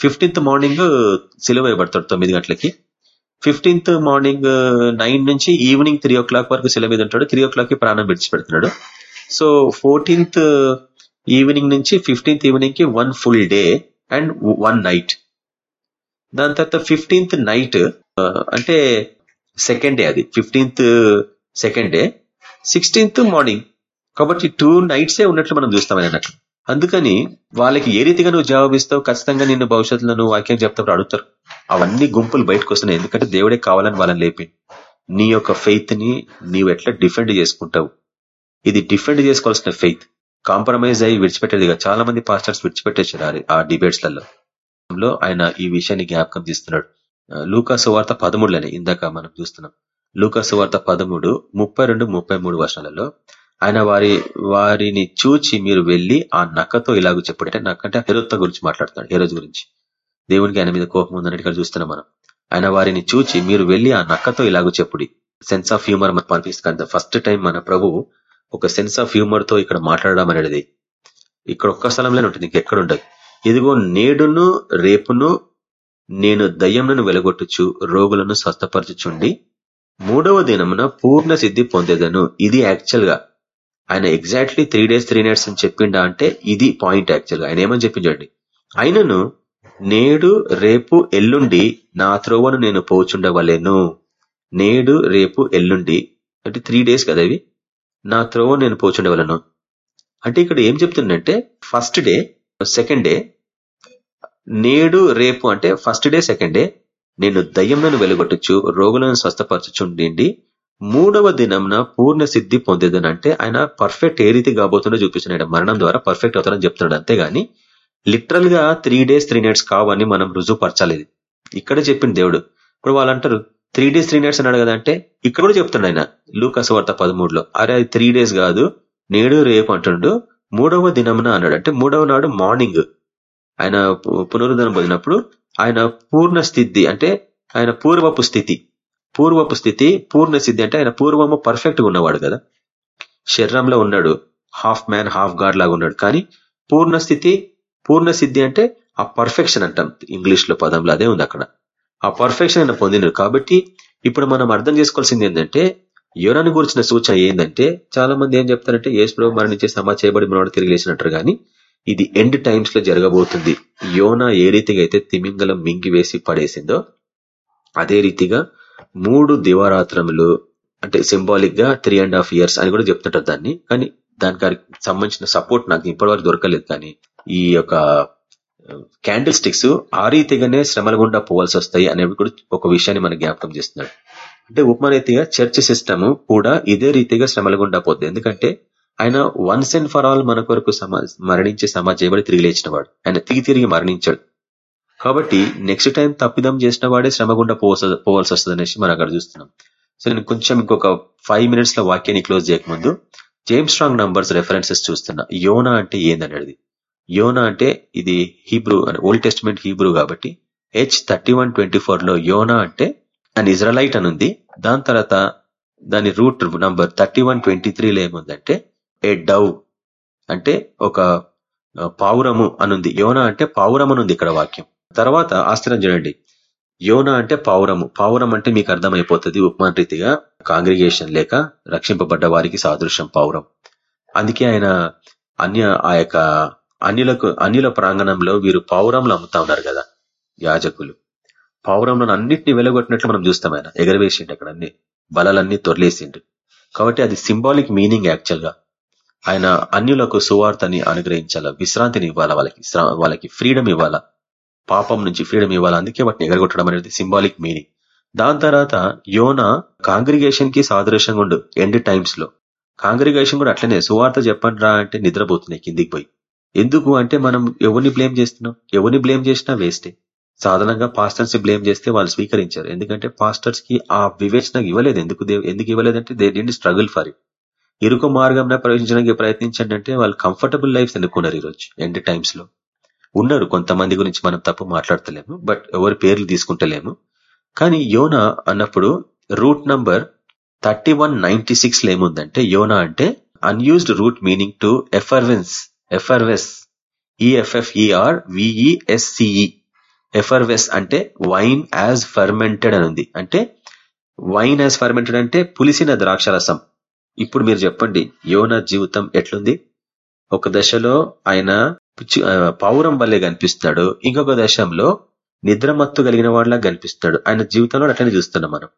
ఫిఫ్టీన్త్ మార్నింగ్ సిలువ వేయబడతాడు తొమ్మిది గంటలకి. ఫిఫ్టీన్త్ మార్నింగ్ నైన్ నుంచి ఈవినింగ్ త్రీ ఓ క్లాక్ వరకు సెలవు మీద ఉంటాడు. త్రీ ఓ క్లాక్కి ప్రాణం విడిచిపెడుతున్నాడు. సో ఫోర్టీన్త్ ఈవినింగ్ నుంచి fifteenth ఈవినింగ్కి one full day and one night దాని తర్వాత ఫిఫ్టీన్త్ నైట్ uh, అంటే సెకండ్ డే అది. Fifteenth second day sixteenth morning కాబట్టి టూ నైట్సే ఉన్నట్లు మనం చూస్తామని అన్నట్లు. అందుకని వాళ్ళకి ఏ రీతిగా నువ్వు జవాబిస్తావు ఖచ్చితంగా నిన్ను భవిష్యత్తులో నువ్వు వాక్యం చెప్తావు అడుగుతారు. అవన్నీ గుంపులు బయటకు వస్తున్నాయి. ఎందుకంటే దేవుడే కావాలని వాళ్ళని లేపి నీ యొక్క ఫెయిత్ని నీవు ఎట్లా డిఫెండ్ చేసుకుంటావు? ఇది డిఫెండ్ చేసుకోవాల్సిన ఫెయిత్ కాంప్రమైజ్ అయ్యి విడిచిపెట్టేదిగా చాలా మంది పాస్టర్స్ విడిచిపెట్టేసారు ఆ డిబేట్స్లలో ఆయన ఈ విషయాన్ని జ్ఞాపకం చేస్తున్నాడు. లూకాసు వార్త పదమూడులోనే ఇందాక మనం చూస్తున్నాం. లూకాసు వార్త పదమూడు ముప్పై రెండు ముప్పై మూడు వర్షాలలో ఆయన వారి వారిని చూచి మీరు వెళ్ళి ఆ నక్కతో ఇలాగ చెప్పడంటే నక్కంటే హెరోత్త గురించి మాట్లాడుతున్నాడు హెరోజ్ గురించి. దేవునికి ఆయన మీద కోపం ఉందని ఇక్కడ చూస్తున్నాం మనం. ఆయన వారిని చూచి మీరు వెళ్ళి ఆ నక్కతో ఇలాగ చెప్పుడి. సెన్స్ ఆఫ్ హ్యూమర్ మనకు పంపిస్తుంది ఫస్ట్ టైం మన ప్రభు ఒక సెన్స్ ఆఫ్ హ్యూమర్తో ఇక్కడ మాట్లాడడం అనేది ఇక్కడ ఒక్క స్థలంలోనే ఉంటుంది ఇంకెక్కడ ఉండదు. ఇదిగో నేడును రేపును నేను దయ్యంను వెలగొట్టుచు రోగులను స్వస్థపరచుచుండి మూడవ దినమున పూర్ణ సిద్ధి పొందేదను. ఇది యాక్చువల్గా ఆయన exactly three days three nights అని చెప్పిండా అంటే ఇది పాయింట్ యాక్చువల్ ఆయన ఏమని చెప్పించండి ఆయనను నేడు రేపు ఎల్లుండి నా త్రోవను నేను పోచుండవలేను. నేడు రేపు ఎల్లుండి అంటే త్రీ డేస్ కదా ఇవి? నా త్రోవను నేను పోచుండవలను. అంటే ఇక్కడ ఏం చెప్తుందంటే ఫస్ట్ డే సెకండ్ డే నేడు రేపు అంటే ఫస్ట్ డే సెకండ్ డే నేను దయ్యంలను వెలుగొట్టచ్చు రోగులను స్వస్థపరచుచుండి మూడవ దినంన పూర్ణ సిద్ధి పొందేదనంటే ఆయన పర్ఫెక్ట్ ఏ రీతి కాబోతుందో చూపిస్తున్నాడు. మరణం ద్వారా పర్ఫెక్ట్ అవుతారని చెప్తున్నాడు. అంతేగాని లిటరల్గా త్రీ డేస్ త్రీ నైట్స్ కావని మనం రుజువుపరచాలి ఇక్కడ చెప్పిన దేవుడు. ఇప్పుడు వాళ్ళు అంటారు త్రీ డేస్ త్రీ నైట్స్ అన్నాడు కదా అంటే ఇక్కడ కూడా చెప్తున్నాడు ఆయన లూకస్ వార్త పదమూడులో. అరే అది త్రీ డేస్ కాదు నేడు రేపు అంటుండు మూడవ దినమున అన్నాడు. అంటే మూడవ నాడు మార్నింగ్ ఆయన పునరుద్ధరణ పొందినప్పుడు ఆయన పూర్ణ స్థితి అంటే ఆయన పూర్వపు స్థితి. పూర్వపు స్థితి పూర్ణ సిద్ధి అంటే ఆయన పూర్వము పర్ఫెక్ట్గా ఉన్నవాడు కదా. శరీరంలో ఉన్నాడు హాఫ్ మ్యాన్ హాఫ్ గాడ్ లాగా ఉన్నాడు. కానీ పూర్ణ స్థితి పూర్ణ సిద్ధి అంటే ఆ పర్ఫెక్షన్ అంటాం. ఇంగ్లీష్లో పదంలో అదే ఉంది అక్కడ. ఆ పర్ఫెక్షన్ ఆయన పొందినాడు. కాబట్టి ఇప్పుడు మనం అర్థం చేసుకోవాల్సింది ఏంటంటే యోనాన్ని గురించిన సూచన ఏంటంటే చాలా మంది ఏం చెప్తారంటే ఏసు ప్రభు మరణించే సమా చేయబడి మనవాడు తిరిగి లేచినట్టు కానీ ఇది ఎండ్ టైమ్స్లో జరగబోతుంది. యోనా ఏ రీతిగా అయితే తిమింగలం మింగి వేసి పడేసిందో అదే రీతిగా మూడు దివారాత్రములు అంటే సింబాలిక్గా త్రీ అండ్ హాఫ్ ఇయర్స్ అని కూడా చెప్తుంటారు దాన్ని. కానీ దానికి సంబంధించిన సపోర్ట్ నాకు ఇప్పటివరకు దొరకలేదు. కానీ ఈ యొక్క క్యాండిల్ స్టిక్స్ ఆ రీతిగానే శ్రమల గుండా పోవాల్సి వస్తాయి అనేవి కూడా ఒక విషయాన్ని మనకు జ్ఞాపకం చేస్తున్నాడు. అంటే ఉపమానైతిగా చర్చ్ సిస్టమ్ కూడా ఇదే రీతిగా శ్రమల గుండా పోతుంది ఎందుకంటే ఆయన వన్స్ అండ్ ఫర్ ఆల్ మన కొరకు మరణించి సమాజ్ చేయబడి తిరిగి లేచిన వాడు. ఆయన తిరిగి తిరిగి మరణించాడు. కాబట్టి నెక్స్ట్ టైం తప్పిదం చేసిన వాడే శ్రమ గుండా పోవాల్సి వస్తుంది అనేసి మనం అక్కడ చూస్తున్నాం. సో నేను కొంచెం ఇంకొక ఫైవ్ మినిట్స్లో వాక్యాన్ని క్లోజ్ చేయకముందు జేమ్స్ స్ట్రాంగ్ నంబర్స్ రెఫరెన్సెస్ చూస్తున్నా. యోనా అంటే ఏందనేది? యోనా అంటే ఇది హీబ్రూ ఓల్డ్ టెస్ట్మెంట్ హీబ్రూ కాబట్టి హెచ్ థర్టీ వన్ ట్వంటీ ఫోర్లో యోనా అంటే అని ఇజ్రాలైట్ అని ఉంది దాని తర్వాత దాని root number thirty one twenty త్రీలో ఏముందంటే ఏ డవ్ అంటే ఒక పావురము అనుంది. యోనా అంటే పావురం అనుంది ఇక్కడ వాక్యం. తర్వాత ఆశ్చర్యం చూడండి. యోన అంటే పావురము. పావురం అంటే మీకు అర్థమైపోతుంది ఉపమాన రీతిగా. కాంగ్రిగేషన్ లేక రక్షింపబడ్డ వారికి సాదృశ్యం పావురం. అందుకే ఆయన అన్య ఆ యొక్క అన్యులకు అన్యుల ప్రాంగణంలో వీరు పావురంలో అమ్ముతా ఉన్నారు కదా యాజకులు. పావురంలో అన్నింటినీ వెలగొట్టినట్లు మనం చూస్తాం ఆయన. ఎగరవేసిండు అక్కడ అన్ని. బలాలన్నీ తొరలేసిండు. కాబట్టి అది సింబాలిక్ మీనింగ్ యాక్చువల్గా ఆయన అన్యులకు సువార్తని అనుగ్రహించాల? విశ్రాంతిని ఇవ్వాలా వాళ్ళకి? వాళ్ళకి ఫ్రీడమ్ ఇవ్వాలా? పాపం నుంచి ఫ్రీడమ్ ఇవ్వాలి? అందుకే వాటిని ఎగరగొట్టడం అనేది సింబాలిక్ మీనింగ్. దాని తర్వాత యోన కాంగ్రిగేషన్కి సాదృశ్యంగా ఉండు ఎండ్ టైమ్స్లో కాంగ్రిగేషన్ కూడా అట్లనే సువార్త చెప్పండి రా అంటే నిద్రపోతున్నాయి కిందికి పోయి. ఎందుకు అంటే మనం ఎవరిని బ్లేమ్ చేస్తున్నాం? ఎవరిని బ్లేమ్ చేసినా వేస్టే. సాధారణంగా పాస్టర్స్ని బ్లేమ్ చేస్తే వాళ్ళు స్వీకరించారు. ఎందుకంటే పాస్టర్స్కి ఆ వివేచన ఇవ్వలేదు. ఎందుకు ఎందుకు ఇవ్వలేదంటే they did struggle for it. ఇరుకు మార్గంలో ప్రవేశించడానికి ప్రయత్నించండి అంటే వాళ్ళు కంఫర్టబుల్ లైఫ్ ఎన్నుకున్నారు ఈరోజు? ఎండ్ టైమ్స్లో ఉన్నారు కొంతమంది గురించి మనం తప్పు మాట్లాడతలేము బట్ ఎవరి పేర్లు తీసుకుంటలేము. కానీ యోనా అన్నప్పుడు root number thirty one ninety సిక్స్లో ఏముందంటే యోనా అంటే unused root meaning to effervescence effervesce E F F E R V E S C E effervesce అంటే వైన్ యాజ్ ఫర్మెంటెడ్ అని ఉంది. అంటే వైన్ యాజ్ ఫర్మెంటెడ్ అంటే పులిసిన ద్రాక్షరసం. ఇప్పుడు మీరు చెప్పండి యోన జీవితం ఎట్లుంది? ఒక దశలో ఆయన పౌరం వల్లే కనిపిస్తాడు. ఇంకొక దశంలో నిద్రమత్తు కలిగిన వాడిలా కనిపిస్తాడు. ఆయన జీవితంలో అట్లనే చూస్తున్నాం మనం.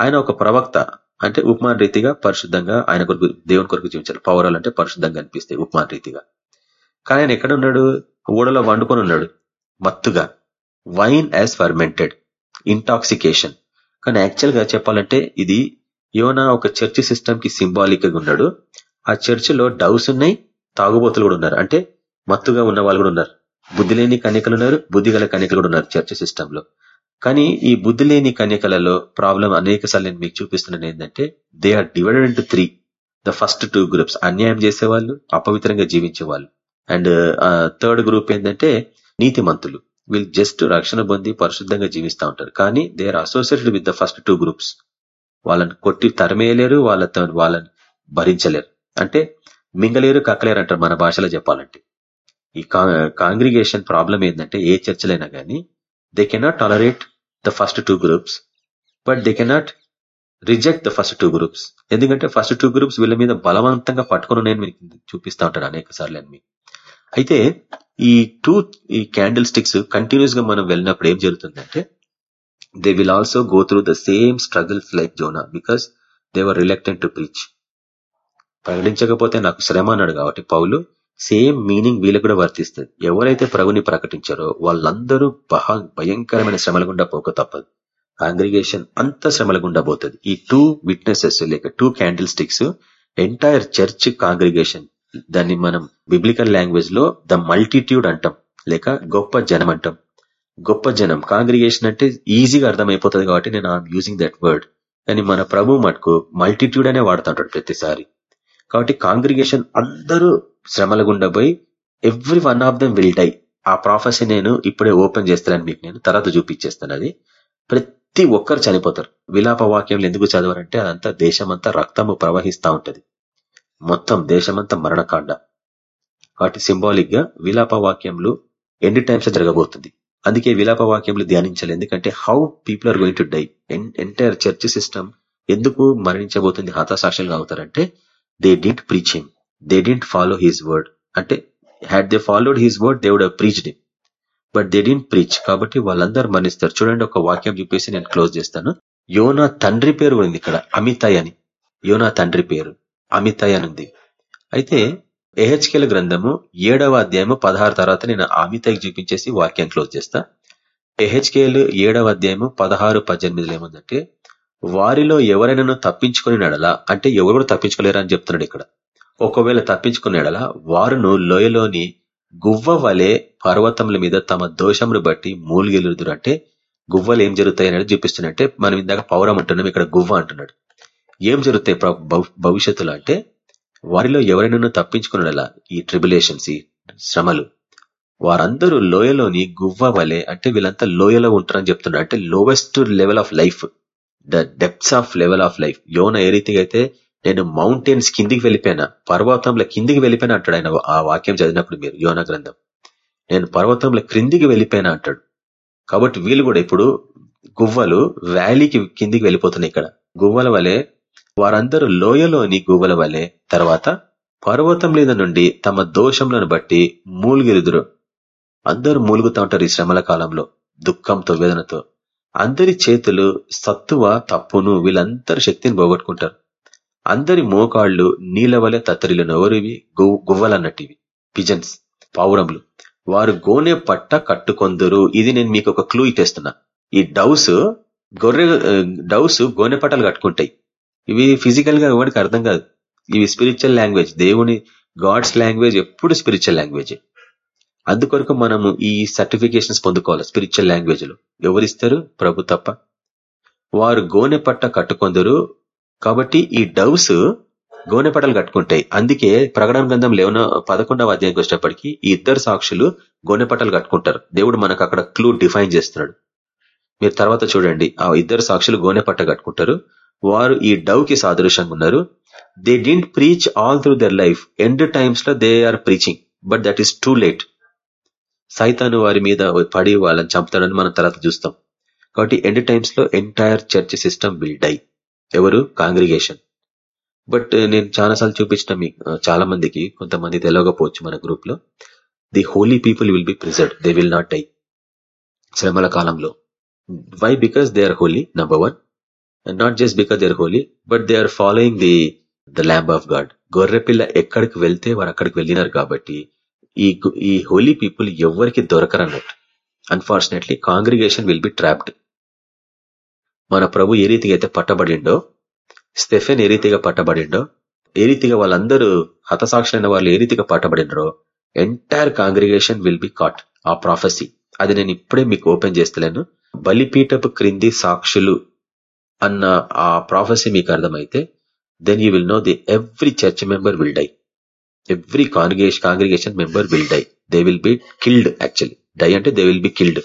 ఆయన ఒక ప్రవక్త. అంటే ఉపమాన రీతిగా పరిశుద్ధంగా ఆయన కొరకు దేవుని కొరకు జీవించాలి. పౌరాలు అంటే పరిశుద్ధంగా కనిపిస్తాయి ఉపమాన రీతిగా. కానీ ఆయన ఎక్కడ ఉన్నాడు ఊడలో వండుకొని ఉన్నాడు. మత్తుగా. వైన్ యాజ్ ఫర్మెంటెడ్ ఇంటాక్సికేషన్ కానీ యాక్చువల్గా చెప్పాలంటే ఇది యోనా ఒక చర్చ్ సిస్టమ్కి సింబాలిక్గా ఉన్నాడు. ఆ చర్చిలో డౌస్ ఉన్నాయి తాగుబోతులు కూడా ఉన్నారు. అంటే మత్తుగా ఉన్న వాళ్ళు కూడా ఉన్నారు. బుద్ధి లేని కన్యకలు ఉన్నారు బుద్ధి గల కన్యకలు కూడా ఉన్నారు చర్చ సిస్టమ్లో కానీ ఈ బుద్ధి లేని కన్యకలలో ప్రాబ్లం అనేక నేను మీకు చూపిస్తున్నాను ఏంటంటే they are divided into three. The first two groups అన్యాయం చేసేవాళ్ళు అపవిత్రంగా జీవించే వాళ్ళు అండ్ థర్డ్ గ్రూప్ ఏంటంటే నీతిమంతులు. వీళ్ళు జస్ట్ రక్షణ పొంది పరిశుద్ధంగా జీవిస్తూ ఉంటారు. కానీ they are associated with the first two groups. వాళ్ళని కొట్టి తరమేయలేరు వాళ్ళతో వాళ్ళని భరించలేరు. అంటే మింగలేరు కక్కలేరు అంటారు మన భాషలో చెప్పాలంటే. ఈ కాంగ్రిగేషన్ ప్రాబ్లం ఏంటంటే ఏ చర్చలైనా కానీ they cannot tolerate the first two groups but they cannot reject the first two groups ఎందుకంటే ఫస్ట్ టూ గ్రూప్స్ వీళ్ళ మీద బలవంతంగా పట్టుకుని నేను మీకు చూపిస్తా ఉంటాను అనేక సార్లు అని అయితే ఈ టూ ఈ క్యాండిల్ స్టిక్స్ కంటిన్యూస్గా మనం వెళ్ళినప్పుడు ఏం జరుగుతుందంటే they will also go through the same struggles like Jonah because they were reluctant to preach ప్రకటించకపోతే నాకు శ్రమ అన్నాడు కాబట్టి పౌలు సేమ్ మీనింగ్ వీళ్ళకు కూడా వర్తిస్తుంది. ఎవరైతే ప్రభుని ప్రకటించారో వాళ్ళందరూ భయంకరమైన శ్రమల గుండా పోక తప్పదు. కాంగ్రిగేషన్ అంత శ్రమల గుండా పోతుంది. ఈ టూ విట్నెసెస్ లేక two candle sticks entire church congregation దాన్ని మనం బిబ్లికల్ లాంగ్వేజ్లో ద మల్టిట్యూడ్ అంటాం. లేక గొప్ప జనం అంటాం. గొప్ప జనం. కాంగ్రిగేషన్ అంటే ఈజీగా అర్థమైపోతుంది కాబట్టి నేను ఐఎమ్ యూజింగ్ దట్ వర్డ్ కానీ మన ప్రభు మటుకు మల్టిట్యూడ్ అనే వాడుతుంటాడు ప్రతిసారి. కాబట్టి కాంగ్రిగేషన్ అందరూ శ్రమల గుండా పోయి every one of them will die. ఆ ప్రాఫెసీ నేను ఇప్పుడే ఓపెన్ చేస్తానని మీకు నేను తర్వాత చూపించేస్తాను అది. ప్రతి ఒక్కరు చనిపోతారు. విలాప వాక్యంలు ఎందుకు చదవరంటే అదంతా దేశమంతా రక్తము ప్రవహిస్తూ ఉంటుంది. మొత్తం దేశమంతా మరణకాండ. కాబట్టి సింబాలిక్గా విలాప వాక్యంలు ఎన్ని టైమ్స్ జరగబోతుంది? అందుకే విలాప వాక్యములు ధ్యానించాలి. ఎందుకంటే how people are going to die. Entire church system ఎందుకు మరణించబోతుంది హతాసాక్షులుగా అవుతారంటే they didn't preaching they didn't follow his word అంటే had they followed his word they would preached but they didn't preach కాబట్టి వాళ్ళందరూ మరణిస్తారు చూడండి ఒక వాక్యం చూపేసి నేను క్లోజ్ చేస్తాను. యోనా తండ్రి పేరు ఉంది ఇక్కడ. అమితాయ్ అని. యోనా తండ్రి పేరు. అమితాయ్ అని ఉంది. అయితే ఏహెచ్కేల గ్రంథము ఏడవ అధ్యాయము పదహారు తర్వాత నేను అమితాయికి చూపించేసి వాక్యం క్లోజ్ చేస్తా. ఎహెచ్కేలు ఏడవ అధ్యాయము పదహారు పద్దెనిమిదిలో ఏముందంటే వారిలో ఎవరైనా తప్పించుకుని నడలా. అంటే ఎవరు కూడా తప్పించుకోలేరు అని చెప్తున్నాడు ఇక్కడ. ఒకవేళ తప్పించుకున్నాడలా వారును లోయలోని గువ్వ వలె పర్వతముల మీద తమ దోషమును బట్టి మూలిగెలుదురు అంటే గువ్వలు ఏం జరుగుతాయి అనేది చూపిస్తున్నట్టే మనం ఇందాక పౌరం అంటున్నాం ఇక్కడ గువ్వ అంటున్నాడు. ఏం జరుగుతాయి భవిష్యత్తులో అంటే వారిలో ఎవరైనా తప్పించుకున్నలా ఈ ట్రిబులేషన్స్ ఈ శ్రమలు వారందరూ లోయలోని గువ్వ వలె అంటే వీళ్ళంతా లోయలో ఉంటారని చెప్తున్నారు. అంటే lowest level of life the depths of level of life యోన ఏ రీతిగా అయితే నేను మౌంటైన్స్ కిందికి వెళ్ళిపోయినా పర్వతంలో కిందికి వెళ్ళిపోయినా అంటాడు ఆయన ఆ వాక్యం చదివినప్పుడు మీరు యోన గ్రంథం. నేను పర్వతంలో క్రిందికి వెళ్ళిపోయినా అంటాడు. కాబట్టి వీళ్ళు కూడా ఇప్పుడు గువ్వలు వ్యాలీకి కిందికి వెళ్ళిపోతున్నాయి ఇక్కడ. గువ్వల వలె వారందరూ లోయలోని గువ్వల వలె తర్వాత పర్వతం మీద నుండి తమ దోషంలను బట్టి మూలుగిరుదురు. అందరూ మూలుగుతా ఉంటారు ఈ శ్రమల కాలంలో దుఃఖంతో వేదనతో. అందరి చేతులు సత్తువ తప్పును వీళ్ళందరూ శక్తిని పోగొట్టుకుంటారు. అందరి మోకాళ్ళు నీలవలె వలె తత్తరిలు నవరివి గువ్వలన్నట్టివి. పిజన్స్ పావురములు. వారు గోనె పట్ట కట్టుకొందరు. ఇది నేను మీకు ఒక క్లూ ఇచ్చేస్తున్నా. ఈ డౌస్ గొర్రె డౌస్ గోనె పట్టలు కట్టుకుంటాయి. ఇవి ఫిజికల్గా ఎవరికి అర్థం కాదు. ఇవి స్పిరిచువల్ లాంగ్వేజ్. దేవుని గాడ్స్ లాంగ్వేజ్ ఎప్పుడు స్పిరిచువల్ లాంగ్వేజ్. అందుకొరకు మనము ఈ సర్టిఫికేషన్స్ పొందుకోవాలి స్పిరిచువల్ లాంగ్వేజ్లో ఎవరిస్తారు? ప్రభు తప్ప. వారు గోనె పట్ట కట్టుకొందరు. కాబట్టి ఈ డవ్స్ గోనెపటలు కట్టుకుంటాయి. అందుకే ప్రకటన గ్రంథం లేవన పదకొండవ అధ్యాయంకి వచ్చేటప్పటికీ ఈ ఇద్దరు సాక్షులు గోనెపటలు కట్టుకుంటారు. దేవుడు మనకు అక్కడ క్లూ డిఫైన్ చేస్తున్నాడు. మీరు తర్వాత చూడండి. ఆ ఇద్దరు సాక్షులు గోనె పట్ట కట్టుకుంటారు. వారు ఈ డవ్కి సాదృశ్యంగా ఉన్నారు. They didn't preach all through their life end టైమ్స్లో they are preaching but that is too late సైతాను వారి మీద పడి వాళ్ళని చంపుతాడని మనం తర్వాత చూస్తాం. కాబట్టి ఎండ్ టైమ్స్లో entire church system build die ఎవరు? కాంగ్రిగేషన్. బట్ నేను చాలాసార్లు చూపించిన మీ చాలా మందికి కొంతమంది తెలియకపోవచ్చు మన గ్రూప్లో the holy people will be preserve they will not die శ్రమల కాలంలో. Why? Because they are holy number one. Not just because they are holy but they are following the the lamb of God. గొర్రెపిల్ల ఎక్కడికి వెళ్తే వారు అక్కడికి వెళ్ళినారు కాబట్టి ఈ ఈ హోలీ పీపుల్ ఎవరికి దొరకరన్నట్టు. Unfortunately congregation will be trapped. మన ప్రభు ఏ రీతిగా అయితే పట్టబడిండో స్టెఫెన్ ఏ రీతిగా పట్టబడిండో ఏ రీతిగా వాళ్ళందరూ హతసాక్షులైన వాళ్ళు ఏ రీతిగా పట్టబడినరో entire congregation will be caught ఆ ప్రాఫెసీ అది నేను ఇప్పుడే మీకు ఓపెన్ చేస్తలేను. బలిపీఠపు క్రింది సాక్షులు అన్న ఆ ప్రాఫెసీ మీకు అర్థమైతే then you will know the every church member will die every congregation congregation member will die they will be killed actually die అంటే దే విల్ బి కిల్డ్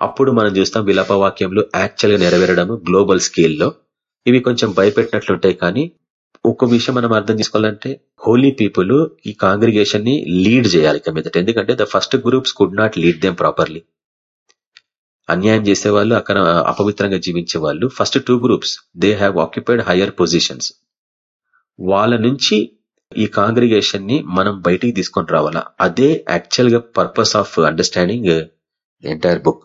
అప్పుడు మనం చూస్తాం విలాపవాక్యంలో యాక్చువల్గా నెరవేరడం గ్లోబల్ స్కేల్లో ఇవి కొంచెం భయపెట్టినట్లుంటాయి కానీ ఒక విషయం మనం అర్థం చేసుకోవాలంటే హోలీ పీపుల్ ఈ కాంగ్రిగేషన్ని లీడ్ చేయాలి ఇక మీదట. ఎందుకంటే the first groups could not lead them properly అన్యాయం చేసే వాళ్ళు అక్కడ అపవిత్రంగా జీవించే వాళ్ళు first two groups they have occupied higher positions వాళ్ళ నుంచి ఈ కాంగ్రిగేషన్ని మనం బయటికి తీసుకొని రావాలా? అదే యాక్చువల్గా purpose of understanding entire book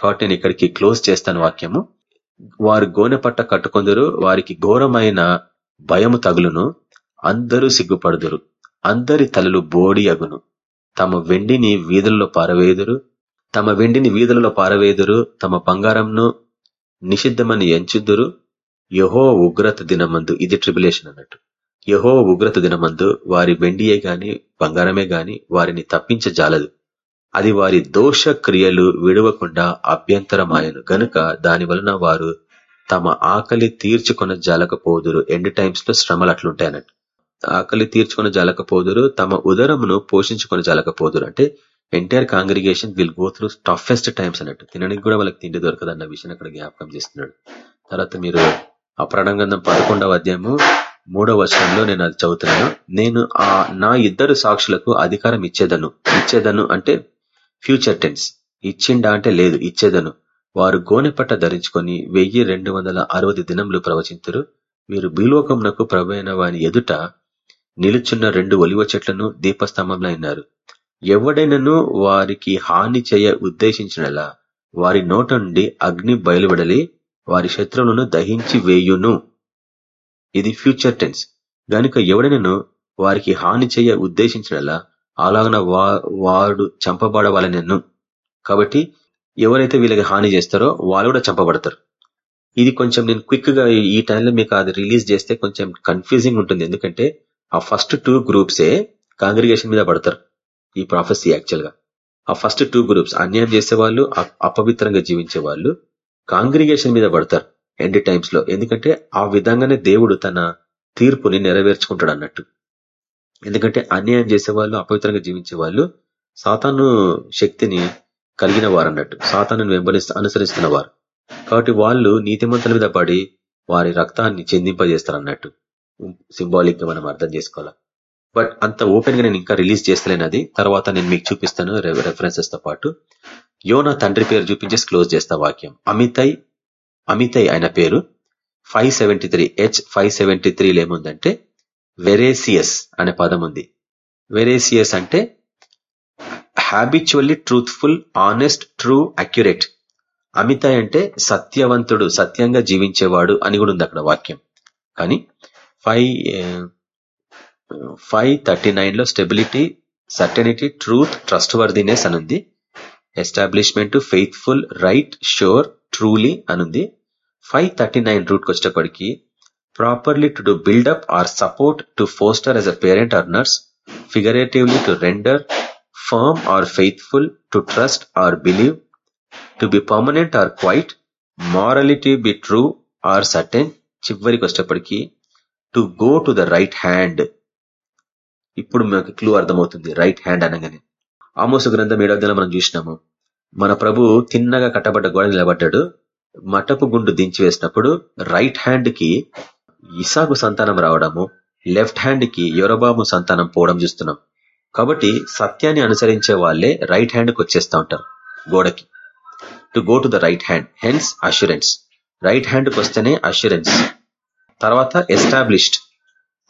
కాబట్టి నేను ఇక్కడికి క్లోజ్ చేస్తాను వాక్యము. వారు గోనె పట్ట కట్టుకొందరు వారికి ఘోరమైన భయము తగులును అందరూ సిగ్గుపడుదురు. అందరి తలలు బోడి అగును. తమ వెండిని వీధులలో పారవేయుదురు తమ వెండిని వీధులలో పారవేయుదురు తమ బంగారంను నిషిద్ధమని ఎంచుదురు. యహో ఉగ్రత దినమందు ఇది ట్రిబులేషన్ అన్నట్టు. యహో ఉగ్రత దినమందు వారి వెండియే గాని బంగారమే గాని వారిని తప్పించజాలదు అది వారి దోష క్రియలు విడవకుండా అభ్యంతరమాయను. గనుక దాని వలన వారు తమ ఆకలి తీర్చుకున్న జలకపోదురు. ఎండ్ టైమ్స్లో శ్రమలు అట్లుంటాయన్నట్టు. ఆకలి తీర్చుకున్న జలకపోదురు తమ ఉదరమును పోషించుకొని జలకపోదురు. అంటే entire congregation will go through toughest times అన్నట్టు. తినడానికి కూడా వాళ్ళకి తిండి దొరకదు అన్న విషయాన్ని అక్కడ జ్ఞాపకం చేస్తున్నాడు. తర్వాత మీరు అప్రాణంగంధం పదకొండవ అధ్యాయము మూడవ వర్షంలో నేను అది చదువుతున్నాను. నేను ఆ నా ఇద్దరు సాక్షులకు అధికారం ఇచ్చేదను. ఇచ్చేదను అంటే ఫ్యూచర్ టెన్స్ ఇచ్చిండా అంటే లేదు ఇచ్చేదను. వారు గోనెపట్ట ధరించుకొని వెయ్యి రెండు వందల అరవై దినములు ప్రవచింతురు. వీరు భూలోకమునకు ప్రభైన వాని ఎదుట నిలుచున్న రెండు ఒలివ చెట్లను దీపస్తంభంలో అయినారు ఎవడైనను వారికి హాని చేయ ఉద్దేశించినలా వారి నోట నుండి అగ్ని బయలువడలి వారి శత్రువులను దహించి వేయును. ఇది ఫ్యూచర్ టెన్స్ గనుక ఎవడైనను వారికి హాని చేయ ఉద్దేశించినలా అలాగన వాడు చంపబడవాలనను కాబట్టి ఎవరైతే వీళ్ళకి హాని చేస్తారో వాళ్ళు కూడా చంపబడతారు. ఇది కొంచెం నేను క్విక్గా ఈ టైంలో మీకు అది రిలీజ్ చేస్తే కొంచెం కన్ఫ్యూజింగ్ ఉంటుంది. ఎందుకంటే ఆ ఫస్ట్ టూ గ్రూప్సే కాంగ్రిగేషన్ మీద పడతారు. ఈ ప్రాఫెసీ యాక్చువల్గా. ఆ ఫస్ట్ టూ గ్రూప్స్ అన్యాయం చేసే వాళ్ళు అపవిత్రంగా జీవించే వాళ్ళు కాంగ్రిగేషన్ మీద పడతారు. ఎండ్ టైమ్స్లో. ఎందుకంటే ఆ విధంగానే దేవుడు తన తీర్పుని నెరవేర్చుకుంటాడు అన్నట్టు ఎందుకంటే అన్యాయం చేసే వాళ్ళు అపవిత్రంగా జీవించే వాళ్ళు సాతాను శక్తిని కలిగిన వారు అన్నట్టు సాతాను వెంబడిస్తూ అనుసరిస్తున్న వారు. కాబట్టి వాళ్ళు నీతిమంతుల మీద పడి వారి రక్తాన్ని చెందింపజేస్తారు అన్నట్టు సింబాలిక్గా మనం అర్థం చేసుకోవాలి. బట్ అంత ఓపెన్గా నేను ఇంకా రిలీజ్ చేస్తలేను అది. తర్వాత నేను మీకు చూపిస్తాను రెఫరెన్సెస్తో పాటు. యోనా తండ్రి పేరు చూపించేసి క్లోజ్ చేస్తా వాక్యం. అమితై అమితై ఆయన పేరు. Five seventy three H five seventy త్రీలో ఏముందంటే వెరేసియస్ అనే పదం ఉంది. వెరేసియస్ అంటే habitually truthful honest true accurate అమిత అంటే సత్యవంతుడు సత్యంగా జీవించేవాడు అని కూడా ఉంది అక్కడ వాక్యం. కానీ ఫైవ్ ఫైవ్ థర్టీ నైన్లో stability certainty truth trustworthiness అనుంది establishment faithful right sure truly అనుంది ఫైవ్ థర్టీ నైన్ రూట్కి వచ్చేటప్పటికి properly to do build up or support to foster as a parent or nurse figuratively to render firm or faithful to trust or believe to be permanent or quiet morality be true or certain చివరికి వచ్చేప్పటికీ to go to the right hand ఇప్పుడు మనకు క్లూ అర్థమవుతుంది రైట్ హ్యాండ్ అనగానే. ఆమోసు గ్రంథం ఏడవ మనం చూసినాము. మన ప్రభు తిన్నగా కట్టబడ్డ గోడ నిలబడ్డాడు. మటపు గుండు దించి వేసినప్పుడు రైట్ హ్యాండ్కి ఇసాగు సంతానం రావడము లెఫ్ట్ హ్యాండ్కి యొరబాబు సంతానం పోవడం చూస్తున్నాం. కాబట్టి సత్యాన్ని అనుసరించే వాళ్ళే రైట్ హ్యాండ్కి ఉంటారు గోడకి. To go to the right hand hence assurance. Right హ్యాండ్కి వస్తేనే అష్యూరెన్స్. తర్వాత ఎస్టాబ్లిష్డ్.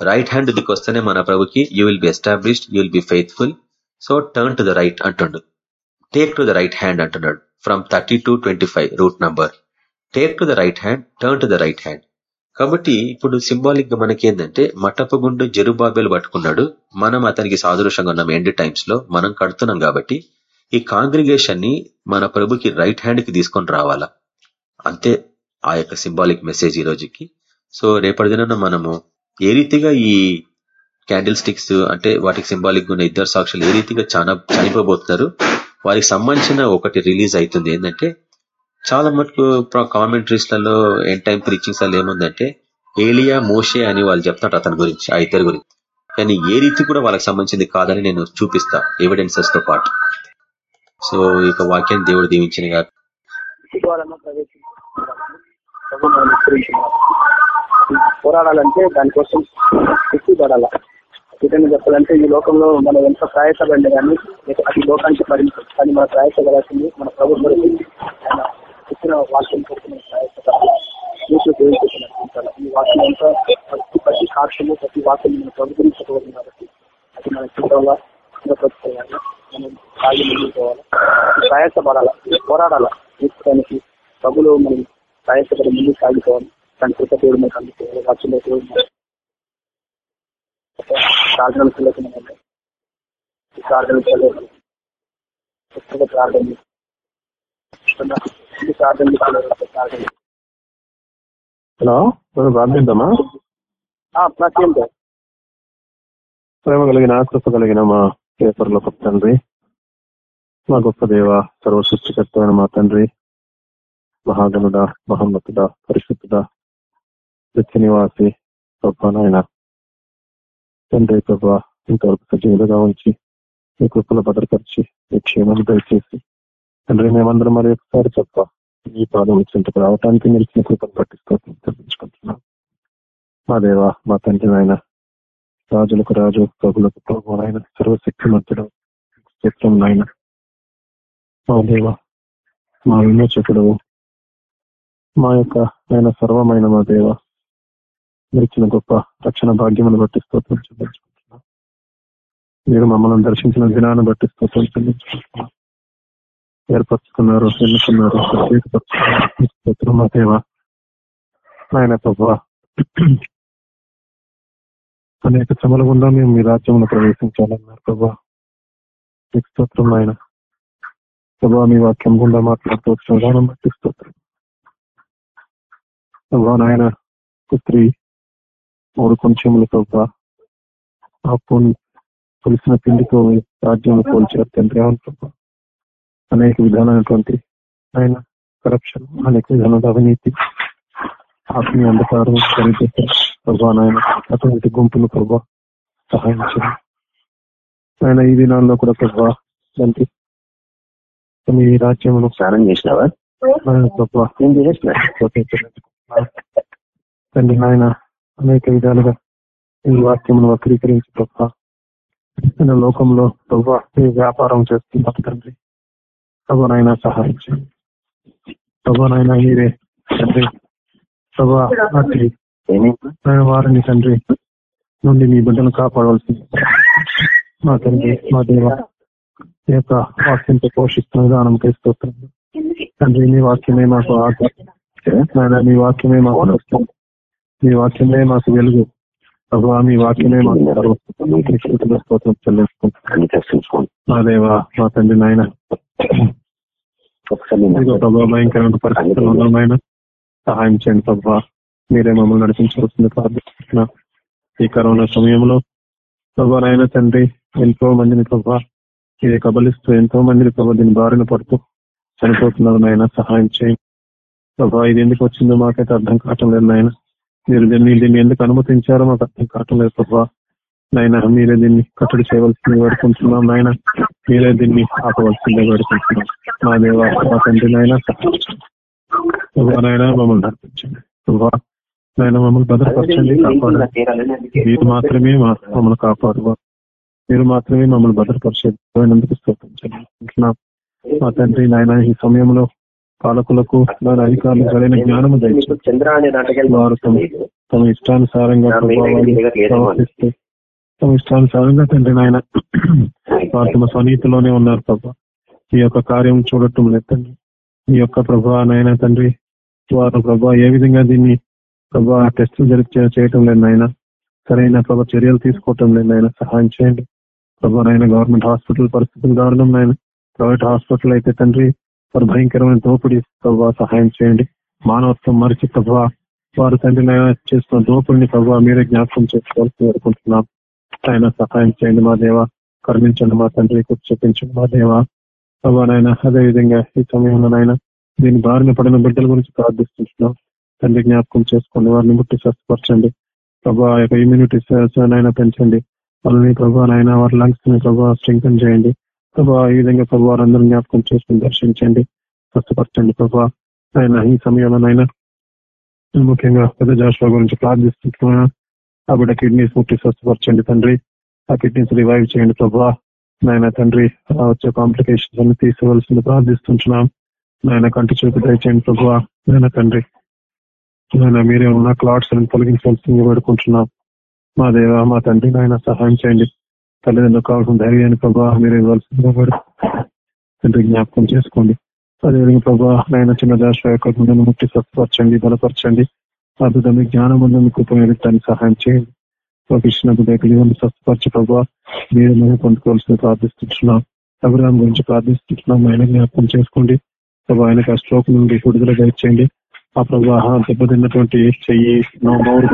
రైట్ హ్యాండ్ దిక్కు వస్తేనే మన ప్రభుకి you will be established you will be faithful. So turn to the right అంటుండు. Take to the right hand అంటున్నాడు from thirty two twenty root number. Take to the right hand turn to the right hand. కాబట్టి ఇప్పుడు సింబాలిక్గా మనకి ఏంటంటే గుండు జరుబాబేలు పట్టుకున్నాడు. మనం అతనికి సాదృశ్యంగా ఉన్నాం ఎండ్ టైమ్స్లో. మనం కడుతున్నాం కాబట్టి ఈ కాంగ్రిగేషన్ని మన ప్రభుకి రైట్ హ్యాండ్కి తీసుకొని రావాలా? అంతే ఆ యొక్క సింబాలిక్ మెసేజ్ ఈ రోజుకి. సో రేపటి దిన మనము ఏ రీతిగా ఈ క్యాండిల్ స్టిక్స్ అంటే వాటికి సింబాలిక్ ఉన్న ఇద్దరు సాక్షులు ఏ రీతిగా చాలా చనిపోబోతున్నారు? వారికి సంబంధించిన ఒకటి రిలీజ్ అవుతుంది. ఏంటంటే చాలా మటుకు కామెంటరీస్లలో ఎన్ టైం ప్రీచింగ్స్ అలా ఏముందంటే ఏలియా మోషే అని వాళ్ళు చెప్తారు అతని గురించి ఆ ఇద్దరు గురించి. కానీ ఏ రీతి కూడా వాళ్ళకి సంబంధించింది కాదని నేను చూపిస్తా ఎవిడెన్సెస్తో పాటు. సో ఇక వాక్యాన్ని దేవుడు దీవించిన పోరాడాలంటే దానికోసం శక్తి పడాల. విధంగా చెప్పాలంటే ఈ లోకంలో మనం ఎంత ప్రయాసపడినా కానీ అది లోకానికి పరిమితం కానీ మన ప్రయాసపడాల్సింది మన ప్రభుత్వం ఆయన ఇచ్చిన వాక్యం కోసం ప్రయాసపడాలి ఈ వాక్యం అంతా ప్రతి ప్రతి సాక్ష్యము ప్రతి వాక్యం మనం ప్రభు కాబట్టి అది మనం చూడాలా జీవితంలో మనం సాగి ముందుకోవాలి ప్రయాసపడాలా పోరాడాలా. తీసుకోవడానికి ప్రభులు మనం ప్రయాసపడి ముందుకు సాగిపోవాలి. దాని కృత దేవుడు మనకు అందుకోవాలి వాక్యంలో దేవుడు ప్రార్థన ప్రార్థన ప్రార్థన ప్రార్థన హలో ప్రార్థిద్దామా? ప్రత్యేక ప్రేమ కలిగిన కృప కలిగిన మా పేపర్ల తండ్రి. మా గొప్ప దేవ సర్వ సృష్టికర్తమైన మా తండ్రి. మహాగనుడ మహమ్మతుడ పరిశుద్ధుడ నిత్య నివాసి నాయన. తండ్రి ప్రభా ఇంతవరకు సజీవులుగా ఉంచి మీ కృపను భద్రపరిచి మీ క్షేమం దయచేసి తండ్రి మేమందరం మరి ఒకసారి చెప్ప ఈ పాదం వచ్చినట్టు రావటానికి నిలిచిన కృపను పట్టిస్తూ మా దేవ మా తండ్రి ఆయన రాజులకు రాజు ప్రభులకు ప్రభు ఆయన సర్వశక్తి మధ్యలో చిత్రం నాయన. మా దేవ మా విమోచకుడు మా యొక్క ఆయన సర్వమైన మా దేవ ఇచ్చిన గొప్ప రక్షణ భాగ్యమును బట్టి స్తోత్రం చెల్లించుకుంటున్నాం. మీరు మమ్మల్ని దర్శించిన దినాన్ని బట్టి స్తోత్రం చెల్లించుకుంటున్నాం. ఏర్పరచుకున్నారు ఎన్నుకున్నారు ప్రత్యేకపరుచుకున్నారు మా దేవ ఆయన ప్రభా అనేక శ్రమల గుండా మేము మీ రాజ్యంలో ప్రవేశించాలన్నారు ప్రభా. మీకు స్తోత్రం ఆయన ప్రభా మీ వాక్యం గుండా మాట్లాడుతూ వచ్చిన విధానం బట్టి స్తోత్రం. ప్రభా నాయన పుత్రి మూడు కొంచెములు ప్రభా. ఆ పొన్ పులిసిన పిండితో రాజ్యంలో పోల్చారు తండ్రి అవును ప్రభా. అనేక విధాలైనటువంటి ఆయన కరప్షన్ అనేక విధానాల అవినీతి ఆత్మీయ అంధకారం దరిద్రత ప్రభా నాయన అటువంటి గుంపులు ప్రభా సహాయం ఆయన ఈ దినాల్లో కూడా ప్రభా తండ్రి మీ రాజ్యమును స్నానం చేసినావా? తండ్రి నాయన అనేక విధాలుగా ఈ వాక్యమును వక్రీకరించి ప్రభా లోకంలో ప్రభా వ్యాపారం చేస్తున్నారు తండ్రి? ప్రభా నాయన సహాయం చేయండి ప్రభా నాయన మీరే తండ్రి. ప్రభా అట్టి ఏమైంది ఆయన వారిని తండ్రి నుండి మీ బిడ్డను కాపాడవలసింది మా తండ్రి మా దేవ ఈ యొక్క వాక్యంతో పోషిస్తున్న విధానం స్తోత్రం. తండ్రి మీ వాక్యమే మాకు ఆధారం నాయన మీ వాక్యమే మాకు. మీ వాక్యమే మాకు వెలుగు. ప్రభా మీ వాక్యమే మాకు సర్వస్వం. చెల్లించుకుంటాం మా దేవ మా తండ్రి నాయన. ఉన్నామైన సహాయం చేయండి ప్రభా. మీరే మమ్మల్ని నడిపించవలసింది ప్రార్థిస్తున్నా ఈ కరోనా సమయంలో. ప్రభా నాయన తండ్రి ఎంతో మందిని ప్రభా ఇది కబలిస్తూ ఎంతో మందిని ప్రభా దీని బారిన పడుతూ చనిపోతున్నారు నాయన సహాయం చేయండి ప్రభా ఇది ఎందుకు వచ్చిందో మాకైతే అర్థం కావటం లేదు నాయన. మీరు దీన్ని దీన్ని ఎందుకు అనుమతించారో మాకు అర్థం కావటం లేదు ప్రభా. నాయన మీరే దీన్ని కట్టడి చేయవలసింది వేడుకుంటున్నాం నాయన. మీరే దీన్ని ఆపవలసిందే వేడుకుంటున్నాం. మా దేవ మా తండ్రి నాయన నాయన మమ్మల్ని నడిపించండి నాయన మమ్మల్ని భద్రపరచండి కాపాడండి. మీరు మాత్రమే మమ్మల్ని కాపాడు మీరు మాత్రమే మమ్మల్ని భద్రపరిచేందుకు స్తోత్రించాలి మా తండ్రి నాయన ఈ సమయంలో పాలకులకు దాని అధికారులు సరైన జ్ఞానము దయచేసి వారు తమ తమ ఇష్టానుసారంగా తమ ఇష్టానుసారంగా తండ్రి నాయన వారు తమ స్వనీతిలోనే ఉన్నారు ప్రభా. ఈ యొక్క కార్యం చూడటం లేదు తండ్రి ఈ యొక్క ప్రభా నాయన తండ్రి వారు ప్రభా ఏ విధంగా దీన్ని ప్రభా టెస్టులు జరిపి చేయటం లేదు నాయన. సరైన ప్రభా చర్యలు తీసుకోవటం లేదు నాయన. సహాయం చేయండి. ప్రభా నాయన గవర్నమెంట్ హాస్పిటల్ పరిస్థితులు దారుణం నాయన. ప్రైవేట్ హాస్పిటల్ అయితే తండ్రి వారు భయంకరమైన దోపిడీ ప్రభా సహాయం చేయండి. మానవత్వం మరిచి ప్రభా వారు తండ్రి నాయన చేస్తున్న దోపిడిని ప్రభా మీరే జ్ఞాపకం చేసుకోవాల్సి కోరుకుంటున్నాం ఆయన సహాయం చేయండి మా దేవ. కరుణించండి మా తండ్రి చూపించండి మా దేవ. ప్రభా నాయన అదే విధంగా ఈ సమయంలో నాయన దీని బారిన పడిన బిడ్డల గురించి ప్రార్థిస్తున్నాం తండ్రి జ్ఞాపకం చేసుకోండి వారిని ముట్టి స్వస్థపరచండి. ప్రభా యొక్క ఇమ్యూనిటీ నాయన పెంచండి. వాళ్ళని ప్రభా వారి లంగ్స్ని ప్రభావ స్ట్రెంగ్ చేయండి. ప్రభా ఈ విధంగా ప్రభా వారందరూ జ్ఞాపకం చేసుకుని దర్శించండి. స్వస్థపరచండి ప్రభా. ఆయన ఈ సమయంలో నాయన ముఖ్యంగా పెద్ద జాషువా గురించి ప్రార్థిస్తున్నాను ఆ బిడ్డ కిడ్నీస్ ముట్టి స్వస్థపరచండి తండ్రి. ఆ కిడ్నీస్ రివైవ్ చేయండి ప్రభా. నాయన తండ్రి వచ్చే కాంప్లికేషన్స్ అన్ని తీసుకోవాల్సింది ప్రార్థిస్తుంటున్నాం. నాయన కంటి చూపు దయచేయండి ప్రభా. నాయన తండ్రి నాయన మీరే ఉన్న క్లాట్స్ అని తొలగించవలసింది వేడుకుంటున్నాం. మా దేవ మా తండ్రి నాయన సహాయం చేయండి. తల్లిదండ్రులకు కావాల్సిన ధైర్యాన్ని ప్రభా మీరు ఇవ్వాల్సిందిగా వేడు తండ్రి జ్ఞాపకం చేసుకోండి. అదేవిధంగా ప్రభా నాయన చిన్న దాశ యొక్క ముట్టి స్వస్థపరచండి బలపరచండి. అద్భుతమైన జ్ఞానం మీకు ఉపయోగించడానికి సహాయం చేయండి కృష్ణకు దగ్గర స్వస్థపరచు ప్రభావ మీరు మేము పొందుకోవాల్సిన ప్రార్థిస్తున్నాం అభిరామ్ గురించి ప్రార్థిస్తున్నాం ఆయన జ్ఞాపకం చేసుకోండి ప్రభా ఆయనకు ఆ స్ట్రోక్ నుండి విడుదల దయచేయండి ఆ ప్రభావ దెబ్బతిన్నటువంటి చెయ్యి నో మౌరు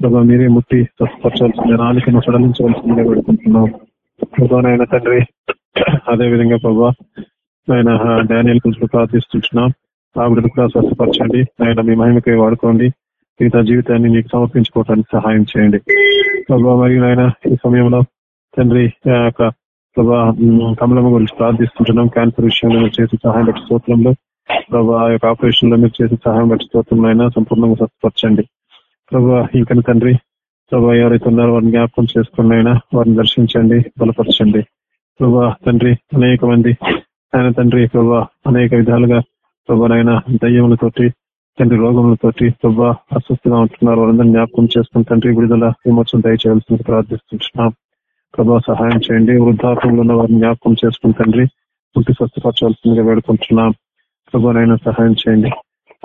ప్రభా మీరే ముట్టి స్వస్థపరచాల్సిందే నాలుకను సడలించవలసిందిగా పెడుకుంటున్నాం ప్రభా నాయన తండ్రి అదేవిధంగా ప్రభా ఆయన డానియల్ గురించి ప్రార్థిస్తున్నాం ఆవిడను కూడా స్వస్థపరచండి ఆయన మీ మహిమకై వాడుకోండి మిగతా జీవితాన్ని మీకు సమర్పించుకోవటానికి సహాయం చేయండి. ప్రభావ మరియు నాయన ఈ సమయంలో తండ్రి ఆ యొక్క ప్రభా కమలమ్మ గురించి ప్రార్థిస్తుంటున్నాం. క్యాన్సర్ విషయంలో మీరు చేసే సహాయం బట్టి స్తోత్రంలో. ప్రభా ఆ యొక్క ఆపరేషన్లో మీరు చేసే సహాయం బట్టి స్తోత్రం అయినా సంపూర్ణంగా స్వస్థపరచండి. ప్రభా ఇంకా తండ్రి ప్రభా ఎవరైతే ఉన్నారో వారిని జ్ఞాపకం చేసుకున్నైనా వారిని దర్శించండి బలపరచండి. ప్రభా తండ్రి అనేక మంది ఆయన తండ్రి ప్రభా అనేక విధాలుగా ప్రభా నాయన దయ్యములతోటి తండ్రి రోగములతో ప్రభా అస్వస్థగా ఉంటున్నారు. వారందరూ జ్ఞాపకం చేసుకుని తండ్రి విడుదల విమోచన దయచేయాల్సింది ప్రార్థిస్తున్నాం ప్రభా సహాయం చేయండి. వృద్ధాపంలో ఉన్న వారిని జ్ఞాపకం చేసుకుని తండ్రి ఇంటి స్వస్థపరచవలసిందిగా వేడుకుంటున్నాం. ప్రభానైనా సహాయం చేయండి.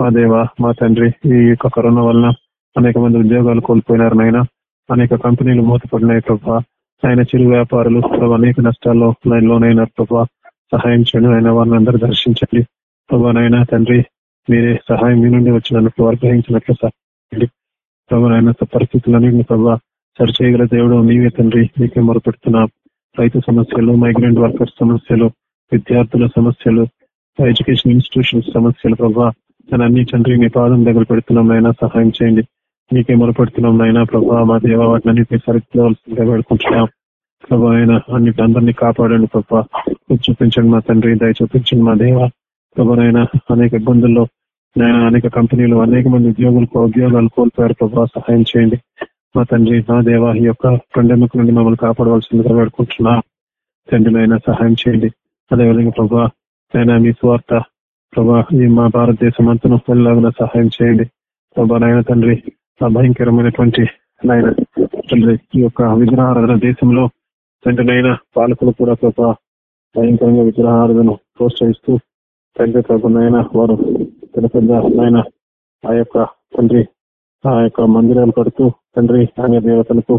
మా దేవ మా తండ్రి ఈ యొక్క కరోనా వలన అనేక మంది ఉద్యోగాలు కోల్పోయినారు నాయన. అనేక కంపెనీలు మూతపడినాయి ప్రభా. ఆయన చిరు వ్యాపారులు అనేక నష్టాల్లో లోనైనారు ప్రభా. సహాయం చేయండి ఆయన వారిని అందరూ దర్శించండి. ప్రభానైనా తండ్రి మీరే సహాయం మీ నుండి వచ్చినందుకు అనుగ్రహించినట్లు గ్రహించినట్లు సహాయం ప్రభానైనా పరిస్థితులన్నింటినీ ప్రభా సరి చేయగల దేవుడు నీవే తండ్రి. నీకే మొరపెడుతున్నాం. రైతు సమస్యలు మైగ్రెంట్ వర్కర్స్ సమస్యలు విద్యార్థుల సమస్యలు ఎడ్యుకేషన్ ఇన్స్టిట్యూషన్స్ సమస్యలు ప్రభా. నేను అన్ని తండ్రి మీ పాదం దగ్గర పెడుతున్నాం నాయన. సహాయం చేయండి. మీకే మొరపెడుతున్నాం నాయన ప్రభా. మా దేవ వాటిని అన్నింటినీ సరిదిద్దవలసిందిగా ప్రభా ఆయన అన్ని అందరినీ కాపాడండి ప్రభా. చూపించండి మా తండ్రి దయ చూపించండి మా దేవ. ప్రభా అనేక ఇబ్బందుల్లో నేను అనేక కంపెనీలు అనేక మంది ఉద్యోగులు ఉద్యోగాలు కోల్పోయారు. ప్రభావ సహాయం చేయండి. మా తండ్రి నా దేవ ఈ యొక్క పండమిక నుండి మమ్మల్ని కాపాడవలసిందిగా వేడుకుంటున్నా. తండ్రి సహాయం చేయండి. అదేవిధంగా ప్రభా నైనా మీ స్వార్థ ప్రభా ఈ మా భారతదేశం అంతను వెళ్ళలాగా సహాయం చేయండి. ప్రభా నాయన తండ్రి ఆ భయంకరమైనటువంటి నాయన తండ్రి ఈ యొక్క విగ్రహారాధన దేశంలో తండ్రినైనా పాలకులు కూడా ప్రభా భయంకరంగా విగ్రహారాధన ప్రోత్సహిస్తూ తండ్రి ప్రభు నాయన వారు పెద్ద ఆయన ఆ యొక్క తండ్రి ఆ యొక్క మందిరాలు కడుతూ తండ్రి ఆయన దేవతలకు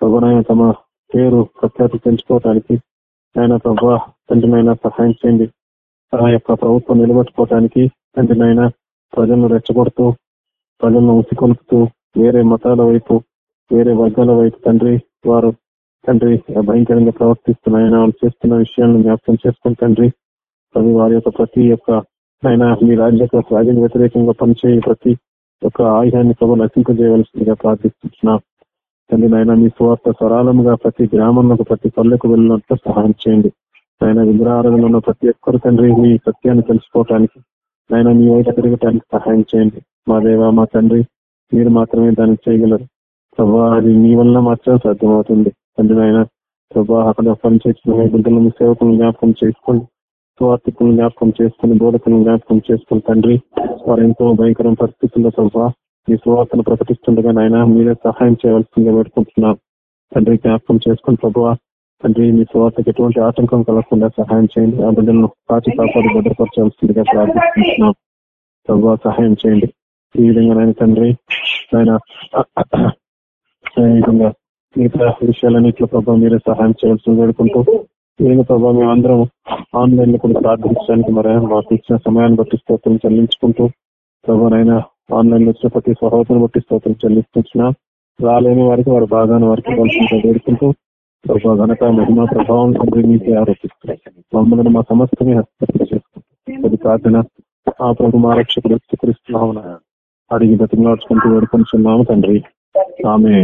ప్రభునైన తమ పేరు ప్రఖ్యాతి పెంచుకోవటానికి ఆయన ప్రభు తండ్రినైనా సహాయం చేయండి. ఆ యొక్క ప్రభుత్వం నిలబెట్టుకోవటానికి తండ్రినైనా ప్రజలను రెచ్చగొడుతూ ప్రజలను ఉసికొలుపుతూ వేరే మతాల వైపు వేరే వర్గాల వైపు తండ్రి వారు తండ్రి భయంకరంగా ప్రవర్తిస్తున్నాయన వాళ్ళు చేస్తున్న విషయాలను జ్ఞాపకం చేసుకుని తండ్రి అది వారి యొక్క ప్రతి యొక్క ఆయన మీ రాజ్య రాజ్యానికి వ్యతిరేకంగా పనిచేయ ప్రతి ఒక్క ఆయుధాన్ని ప్రభు నశింపజేయవలసిందిగా ప్రార్థిస్తున్నాం తండ్రి నాయన మీ స్వార్థ స్వరాలముగా ప్రతి గ్రామంలో ప్రతి పల్లెకు వెళ్ళినట్లు సహాయం చేయండి ఆయన విగ్రహారాధన ఉన్న ప్రతి ఒక్కరు తండ్రి మీ సత్యాన్ని తెలుసుకోవటానికి ఆయన మీ వైపు తిరగటానికి సహాయం చేయండి మా దేవ మా తండ్రి మీరు మాత్రమే దాన్ని చేయగలరు ప్రభా అది మీ వల్ల మాత్రం సాధ్యమవుతుంది తండ్రి నాయన ప్రభా అక్కడ పనిచేసిన బిడ్డలను సేవకులను జ్ఞాపకం చేసుకోండి స్వార్థికులను జ్ఞాపకం చేసుకుని బోధకులను జ్ఞాపకం చేసుకుని తండ్రి వారు ఎంతో భయంకర పరిస్థితుల్లో ప్రభావ మీ సువార్తను ప్రకటిస్తుండగా నాయన మీరే సహాయం చేయవలసిందిగా పెట్టుకుంటున్నాం తండ్రి జ్ఞాపకం చేసుకుని ప్రభావ తండ్రి మీ సువార్తకు ఎటువంటి ఆటంకం కలగకుండా సహాయం చేయండి. ఆ బిడ్డలను కాచి కాపాడు భద్రపరచవలసిందిగా ప్రార్థిస్తున్నాం. ప్రభావ సహాయం చేయండి. ఈ విధంగా నాయన తండ్రి ఆయన ఈ విధంగా మిగతా విషయాలన్నింటిలో ప్రభావ మీరే సహాయం చేయవలసింది వేడుకుంటూ నేను ప్రభావ మేమందరం ఆన్లైన్లో కూడా ప్రార్థించడానికి మరి మాకు ఇచ్చిన సమయాన్ని బట్టి స్తోత్రం చెల్లించుకుంటూ ప్రభావైనా ఆన్లైన్లో వచ్చిన ప్రతి సహోదరుని బట్టి స్తోత్రం చెల్లిస్తున్నా రాలేని వారికి వారి భాగాన్ని వారికి కలిసి వేడుకుంటూ ప్రభావ ఘనత మహిమ ప్రభావం తండ్రి మీకు ఆరోపిస్తున్నాయి మమ్మల్ని మా సమస్తమే హస్తగతం చేసుకుంటాం ప్రార్థన ఆ ప్రభు మా రక్షకుడు స్వీకరిస్తున్నాము అడిగి బతిమలాడుకుంటూ వేడుకుంటున్నాము తండ్రి. ఆమె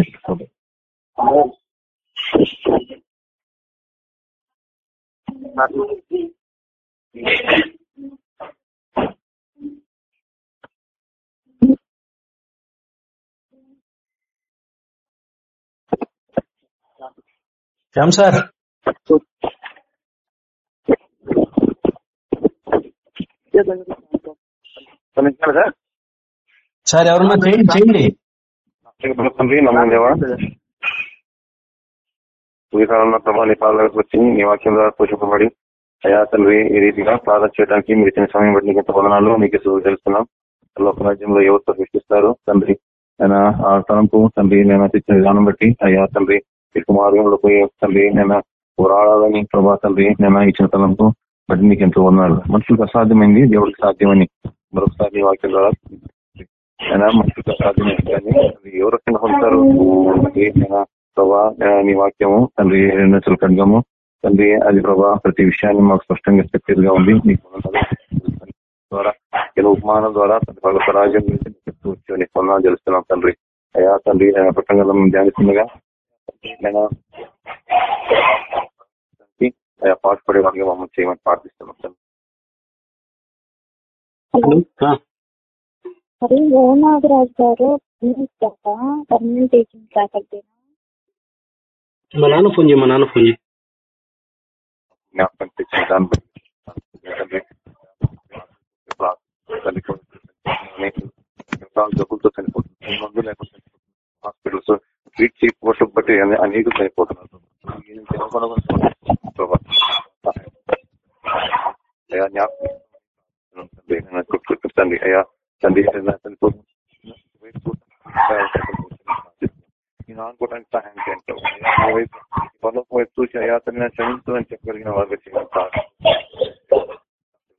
శ్యామ్ సార్ సార్ ఎవరన్నా చేయండి చేయండి ఉదయకాలంలో ప్రభా నీ పాదాలకు వచ్చి నీ వాక్యం ద్వారా పోషింపబడి అయా తండ్రి ఈ రీతిగా ప్రార్థన చేయడానికి మీరు ఇచ్చిన సమయం బట్టి నీకు వదనాలు మీకు తెలుస్తున్నాం. లోక రాజ్యంలో ఎవరితో సృష్టిస్తారు. తండ్రి ఆయన ఆ తలంపు తండ్రి నేను తెచ్చిన విధానం బట్టి అయ్యా తండ్రి ఇటు మార్గంలో పోయి తండ్రి నేను పోరాడాలని ప్రభా తండ్రి నేను ఇచ్చిన తలంపు బట్టి నీకు ఎంతో వదనాలు. మనుషులకు అసాధ్యమైంది దేవుడికి సాధ్యమని మరొకసారి వాక్యం ద్వారా అయినా మనుషులకు అసాధ్యమైంది కానీ ఎవరు రకంగా పొందుతారు? ప్రభా నీ వాక్యము తండ్రి రెండు ఖడ్గము తండ్రి అది ప్రభా ప్రతి విషయాన్ని మాకు స్పష్టంగా చెప్పేదిగా ఉంది. నీకు ద్వారా ఇలా ఉపమానం ద్వారా తండ్రి భగవత రాజ్యం గురించి చెప్తూ వచ్చి నీకు వందనాలు తెలుస్తున్నాం తండ్రి. అయ్యా తండ్రి ప్రసంగంలో ధ్యానిస్తుండగా అయ్యా పాటుపడే వారికి మమ్మల్ని చేయమని ప్రార్థిస్తున్నాం తండ్రి. హలో. నాగరాజ్ గారు పర్మనెంట్ టీచింగ్ ఫ్యాకల్టీ మా నాన్న ఫోన్ చేయి మా నాన్న ఫోన్ చేయి జ్ఞాపకం తెచ్చిన దాన్ని బట్టి జబ్బులతో చనిపోతుంది మందు లేకుండా హాస్పిటల్స్ ట్రీట్ చేయకపోవడం బట్టి అనేక చనిపోతున్నారు అయ్యా జ్ఞాపకం తండ్రి, అయ్యా తండ్రి చనిపోతుంది నేను కూడా సహాయం చేయండి ప్రభు. వైపు పరలోకం వైపు చూసి అయ్యా క్షమించు అని చెప్పగలిగిన వాళ్ళకి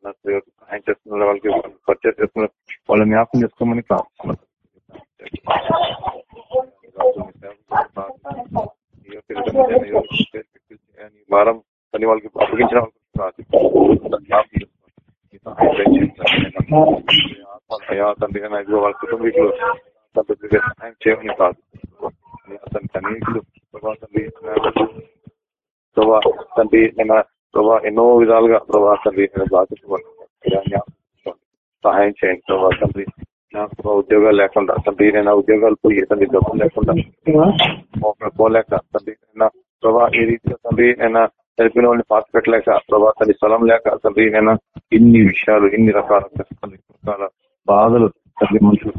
చేయమని సహాయం చేస్తున్న వాళ్ళకి పరిచయం చేస్తున్న వాళ్ళని జ్ఞాపకం చేసుకోమని ప్రార్థన వారం తల్లి వాళ్ళకి అప్పగించిన వాళ్ళకి ప్రార్థిస్తున్నాను. అయ్యా తండ్రి నా వాళ్ళ కుటుంబీకులు తండ్రి సహాయం చేయమని ప్రార్థిస్తున్నాను. అతని అనేకులు ప్రభా తండ్రి ప్రభా తండ్రి నేను ప్రభా ఎన్నో విధాలుగా ప్రభా తండ్రి నేను బాధించబడుతున్నాను సహాయం చేయండి ప్రభా తండ్రి నాకు ఉద్యోగాలు లేకుండా తండ్రి నేను ఉద్యోగాలు పోయి తండ్రి డబ్బులు లేకుండా పోలేక తండ్రి నేను ప్రభా ఈ రీతిగా తండ్రి నేను తెలిపిన వాళ్ళని పాత పెట్టలేక ప్రభా తండ్రి స్థలం లేక తండ్రి నేను ఇన్ని విషయాలు ఇన్ని రకాల రకాల బాధలు తండ్రి మనుషులు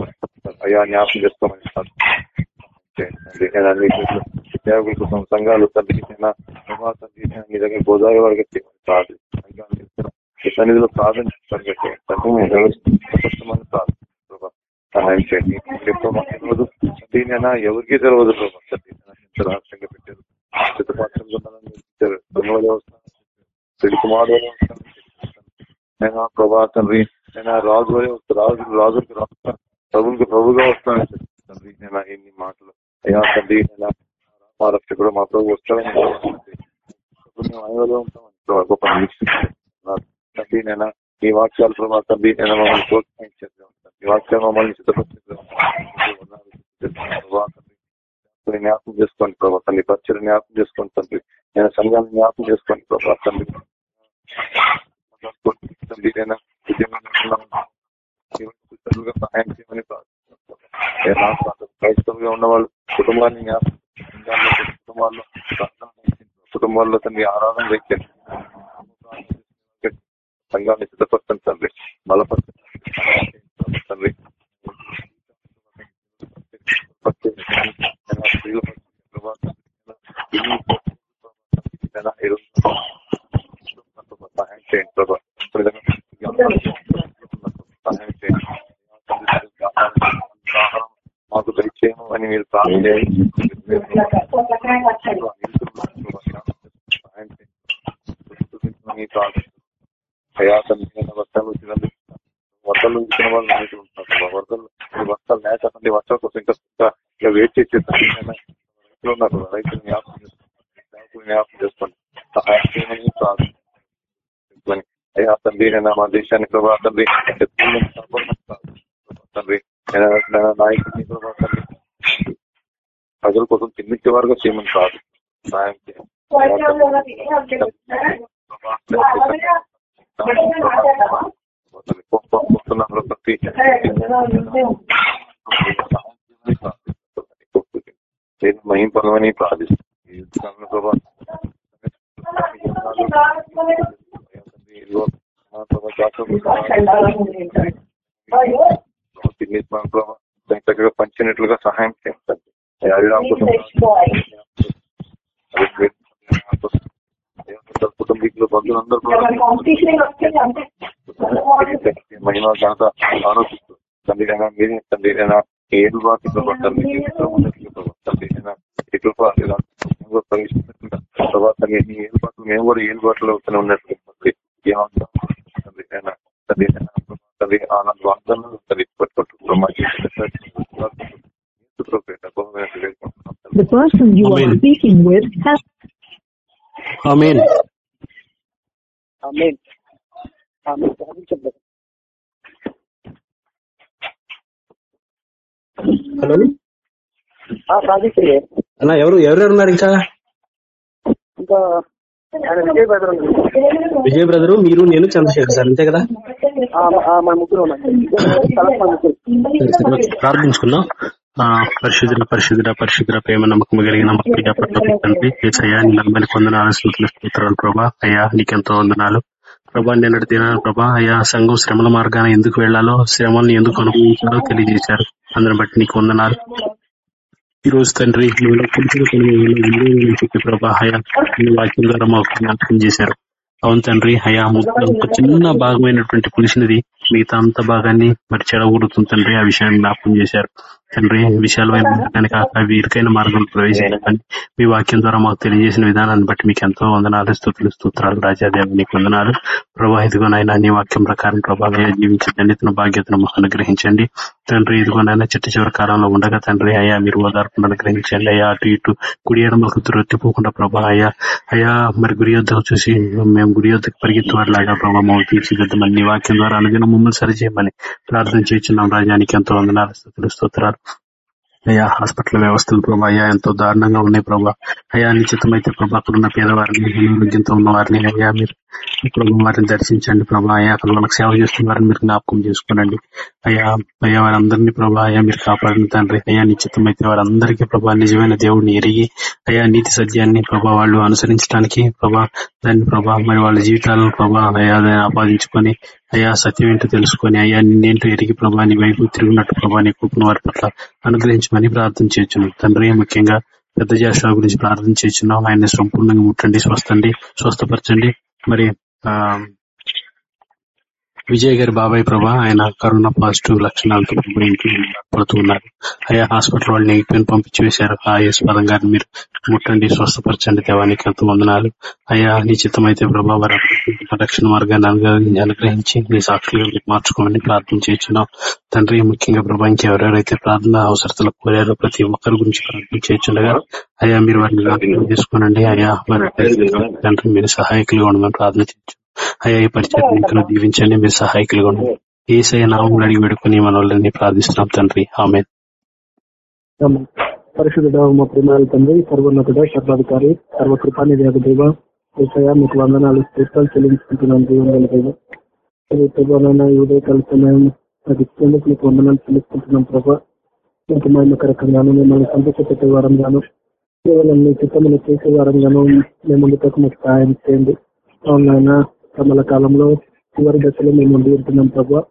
అయ్యా జ్ఞాపకం చేసుకోమని ప్రార్థిస్తున్నాను. చేయండి. నేను అన్ని విషయాలు సేవకుల కోసం సంఘాలు తండ్రి నేను ప్రభా తండ్రి నేను మీ దగ్గర గోదావరి వరకు చేయమని ప్రార్థిస్తున్నాను. సంఘాలు చేస్తున్న ఈ సన్నిధిలో ప్రార్థన చేస్తాను తండ్రి మేము వ్యవస్థమని ప్రార్థిస్తున్నాను ప్రభా. సహాయం చేయండి ప్రభా, తెలియదు దీనైనా ఎవరికీ తెలియదు ప్రభా తండ్రి నేను ఎంత రహస్యంగా పెట్టారు చిత్తపాత్రంలో మనల్ని ఇచ్చారు దొంగల వ్యవస్థ పెళ్ళి కుమారుడు వ్యవస్థ నేను ప్రభా తండ్రి నేను రాజు వలె వస్తా- రాజు రాజులకు రాజు ప్రభువులకు ప్రభుగా వస్తానని చెప్పి తండ్రి నేను ఇన్ని మాటలు అయ్యా తండ్రి నేను మా రక్షకుడు మా ప్రభు వస్తాడని మేము ఆయనలో ఉంటామని గొప్ప తండ్రి నేను ఈ వాక్యాలు ప్రభా తండ్రి నేను మమ్మల్ని ప్రోత్సహించేద్దాం ఈ వాక్యాలు మమ్మల్ని సిద్ధపరిచేద్దాం జ్ఞాపకం చేసుకోండి ప్రభా తండ్రి పరిచయం జ్ఞాపకం చేసుకోండి తండ్రి. నేను సంఘాన్ని జ్ఞాపకం చేసుకోండి ప్రభా తండ్రి. తండ్రి నేను సహాయం చేయమని ప్రార్థిస్తున్నాను. ఏ కుటుంబాన్ని కుటుంబాల్లో కుటుంబాల్లో తండ్రి ఆరాధన చేయండి సంఘాన్ని సిద్ధపరచండి తండ్రి. బలపరచండి తండ్రి. సహాయం చేయండి. ప్రభా సహాయం చేయండి ఆహారం మాకు దయచేయము అని మీరు ప్రార్థన వర్షాలు ఇచ్చిన వాళ్ళు ఉంటున్నారు ప్రభా. వరదలు ఈ వర్షాలు లేక అసలు ఈ వర్షాల కోసం ఇంకా ఇంకా వెయిట్ చేసే రైతులు ఉన్నారు రైతులు జ్ఞాపకం సేవకులు జ్ఞాపకం చేసుకోండి సహాయం చేయమని ప్రార్థన అయ్యా తండ్రి నేను మా దేశానికి తండ్రి నాయకుడిని ప్రభా ప్రజల కోసం తిన్నిచ్చే వారుగా చేయమని కాదు. సాయం చేయండి ప్రతి మహిం ప్రార్థిస్తున్నాను ప్రభా ప్రభా మా దానికి చక్కగా పంచినట్లుగా సహాయం చేస్తాను కుటుంబీకులు బంధువులందరూ ఘనత అయినా మీరే తండ్రి అయినా ఏడు బాధ్యత తండ్రి తండ్రి అయినా ఎటు ప్రవేశించినట్లుగా ప్రభావ తండ్రి నీ ఏడు బాటలు మేము కూడా ఏడు బాటలు అవుతూనే ఉన్నట్లు తండ్రి ఏమంటాం తండ్రి ఆనంద వాగ్దానం తండ్రి పట్టుకుంటూ మా The person you are Amen. speaking with has ఆమేన్ ఆమేన్. ఆమేన్. ప్రార్థించండి. హలో అన్న ఎవరు ఎవరెవరు ఉన్నారు ఇంకా ఇంకా విజయ్ బ్రదర్ మీరు నేను చంద్రశేఖర్ సార్ అంతే కదా? ఆ, పరిశుద్ధుల పరిశుద్ధుల పరిశుద్ధుల ప్రేమ నమ్మకం కలిగిన మా ప్రియ ఏసయ్యా నమ్మని స్తోత్రాలు ప్రభా. అయ్యా నీకెంతో వందనాలు. ప్రభా నిన్నటి దినాలు ప్రభా అయ్యా సంఘం శ్రమల మార్గాన ఎందుకు వెళ్ళాలో శ్రమల్ని ఎందుకు అనుభవించాలో తెలియజేశారు. అందరిని బట్టి నీకు వందనాలు. ఈ రోజు తండ్రి నువ్వు ఇలా చెప్పి ప్రభా హయా వాక్యం ద్వారా మాకు జ్ఞాపకం చేశారు. అవును తండ్రి హయా ఒక చిన్న భాగమైనటువంటి పులిసినది మిగతా అంత భాగాన్ని మరి చెడగొడుతుంది తండ్రి ఆ విషయాన్ని జ్ఞాపకం చేశారు. తండ్రి విశాలమైన కాక అవి ఇరుకైన మార్గంలో ప్రవేశించండి మీ వాక్యం ద్వారా మాకు తెలియజేసిన విధానాన్ని బట్టి మీకు ఎంతో వందనాలు స్థుతులు స్తోత్రాలు రాజాదేవ నీకు వందనాలు. ప్రభా ఇదిగోనైనా నీ వాక్యం ప్రకారం ప్రభావ జీవించే ధన్యతను బాధ్యతను మాకు అనుగ్రహించండి. తండ్రి ఇదిగోనైనా చిట్ట చివరి కాలంలో ఉండగా తండ్రి అయ్యా మీరు ఓదార్పును అనుగ్రహించండి. అయ్యా అటు ఇటు కుడి ఎడమలకు త్రొత్తిపోకుండా ప్రభా అయ్యా అయ్యా మరి గురి యొద్దకు చూసి మేము గురి యొద్దకు పరిగెత్తువారిలాగా ప్రభావ మమ్మల్ని తీర్చిదిద్దమని వాక్యం ద్వారా అనుదిన మమ్మల్ని సరిచేయమని ప్రార్థన చేస్తున్నాం. రాజానికి ఎంతో వందనాలు స్థుతులు స్తోత్రాలు. అయ్యా హాస్పిటల్ వ్యవస్థలు ప్రభా. అయ్యా ఎంతో దారుణంగా ఉన్నాయి ప్రభా. అయ్యా నిశ్చితమైతే ప్రభా అక్కడ ఉన్న పేదవారిని అనారోగ్యంతో ఉన్న వారిని అయ్యా మీరు ప్రభు వారిని దర్శించండి. ప్రభా అయ్యా అక్కడ వాళ్ళకి సేవ చేస్తున్న వారిని మీరు జ్ఞాపకం చేసుకోనండి. అయ్యా అయ్యా వారందరినీ ప్రభా అయ్యా మీరు కాపాడిన తండ్రి. అయ్యా నిశ్చితమైతే వారందరికీ ప్రభా నిజమైన దేవుడిని ఎరిగి అయ్యా నీతి సత్యాన్ని ప్రభా వాళ్ళు అనుసరించడానికి ప్రభా దాన్ని ప్రభా మరి వాళ్ళ జీవితాలను ప్రభా అయ్యా దాన్ని ఆపాదించుకొని అయ్యా సత్యం ఏంటో తెలుసుకొని అయ్యా నిన్నేంటో ఎరిగి ప్రభా నీ వైపు తిరిగినట్టు ప్రభా నీ కూపిన వారి పట్ల అనుగ్రహించమని ప్రార్థన చేయొచ్చును తండ్రి ముఖ్యంగా పెద్ద జాషువా గురించి ప్రార్థన చేస్తున్నాం ఆయన సంపూర్ణంగా ముట్టండి స్వస్థండి స్వస్థపరచండి. మరి ఆ విజయ్ గారి బాబాయ్ ప్రభా ఆయన కరోనా పాజిటివ్ లక్షణాలతో ఇంట్లో పడుతూ ఉన్నారు. హాస్పిటల్ వాళ్ళు నెగిటివ్ పంపించి వేశారు ఆ పదం గారిని మీరు ముట్టండి స్వస్థపరచండి దేవానికి ఎంతో వందనాలు. అయ్యా నిశ్చితమైతే ప్రభా వారి రక్షణ మార్గాన్ని అనుగ్రహించి మీ సాక్షులుగా మీరు మార్చుకోమని ప్రార్థన చేస్తున్నాం. తండ్రి ముఖ్యంగా ప్రభా ఇంకెవరెవరైతే ప్రార్థన అవసరతలు కోరారో ప్రతి ఒక్కరి గురించి ప్రార్థన చేస్తుండగా అయ్యా మీరు వారిని జ్ఞాపకం చేసుకోనండి. అయ్యా తండ్రి మీరు సహాయకులుగా ఉండమని ప్రార్థన చేయొచ్చు అయ్యా ఈ పరిచయం దీవించండి మీరు సహాయకులుగా ఉండండి. ఏసయ్య నామం అడిగి పెడుకుని మన వాళ్ళని ప్రార్థిస్తున్నాం తండ్రి. ఆమె పరిశుద్ధ మా ప్రేమాల తండ్రి సర్వోన్నతుడ సర్వాధికారి సర్వకృపానిధి దేవ ఏసయ్య మీకు వందనాలు స్తోత్రాలు చెల్లించుకుంటున్నాను దేవుని దేవ ప్రభావైనా ఈ ఉదయ సమయం అది ఇచ్చేందుకు మీకు వందనాలు చెల్లించుకుంటున్నాం ప్రభా. మీకు మహిమకరకంగాను మిమ్మల్ని సంతోషపెట్టే వారంగాను కేవలం మీ చిత్తములు చేసే వారంగాను మేము ముందుకు మీకు సహాయం చేయండి. అవునైనా కమల కాలంలో చివరి దశలో మేము ఉండి ఉంటున్నాం ప్రభావ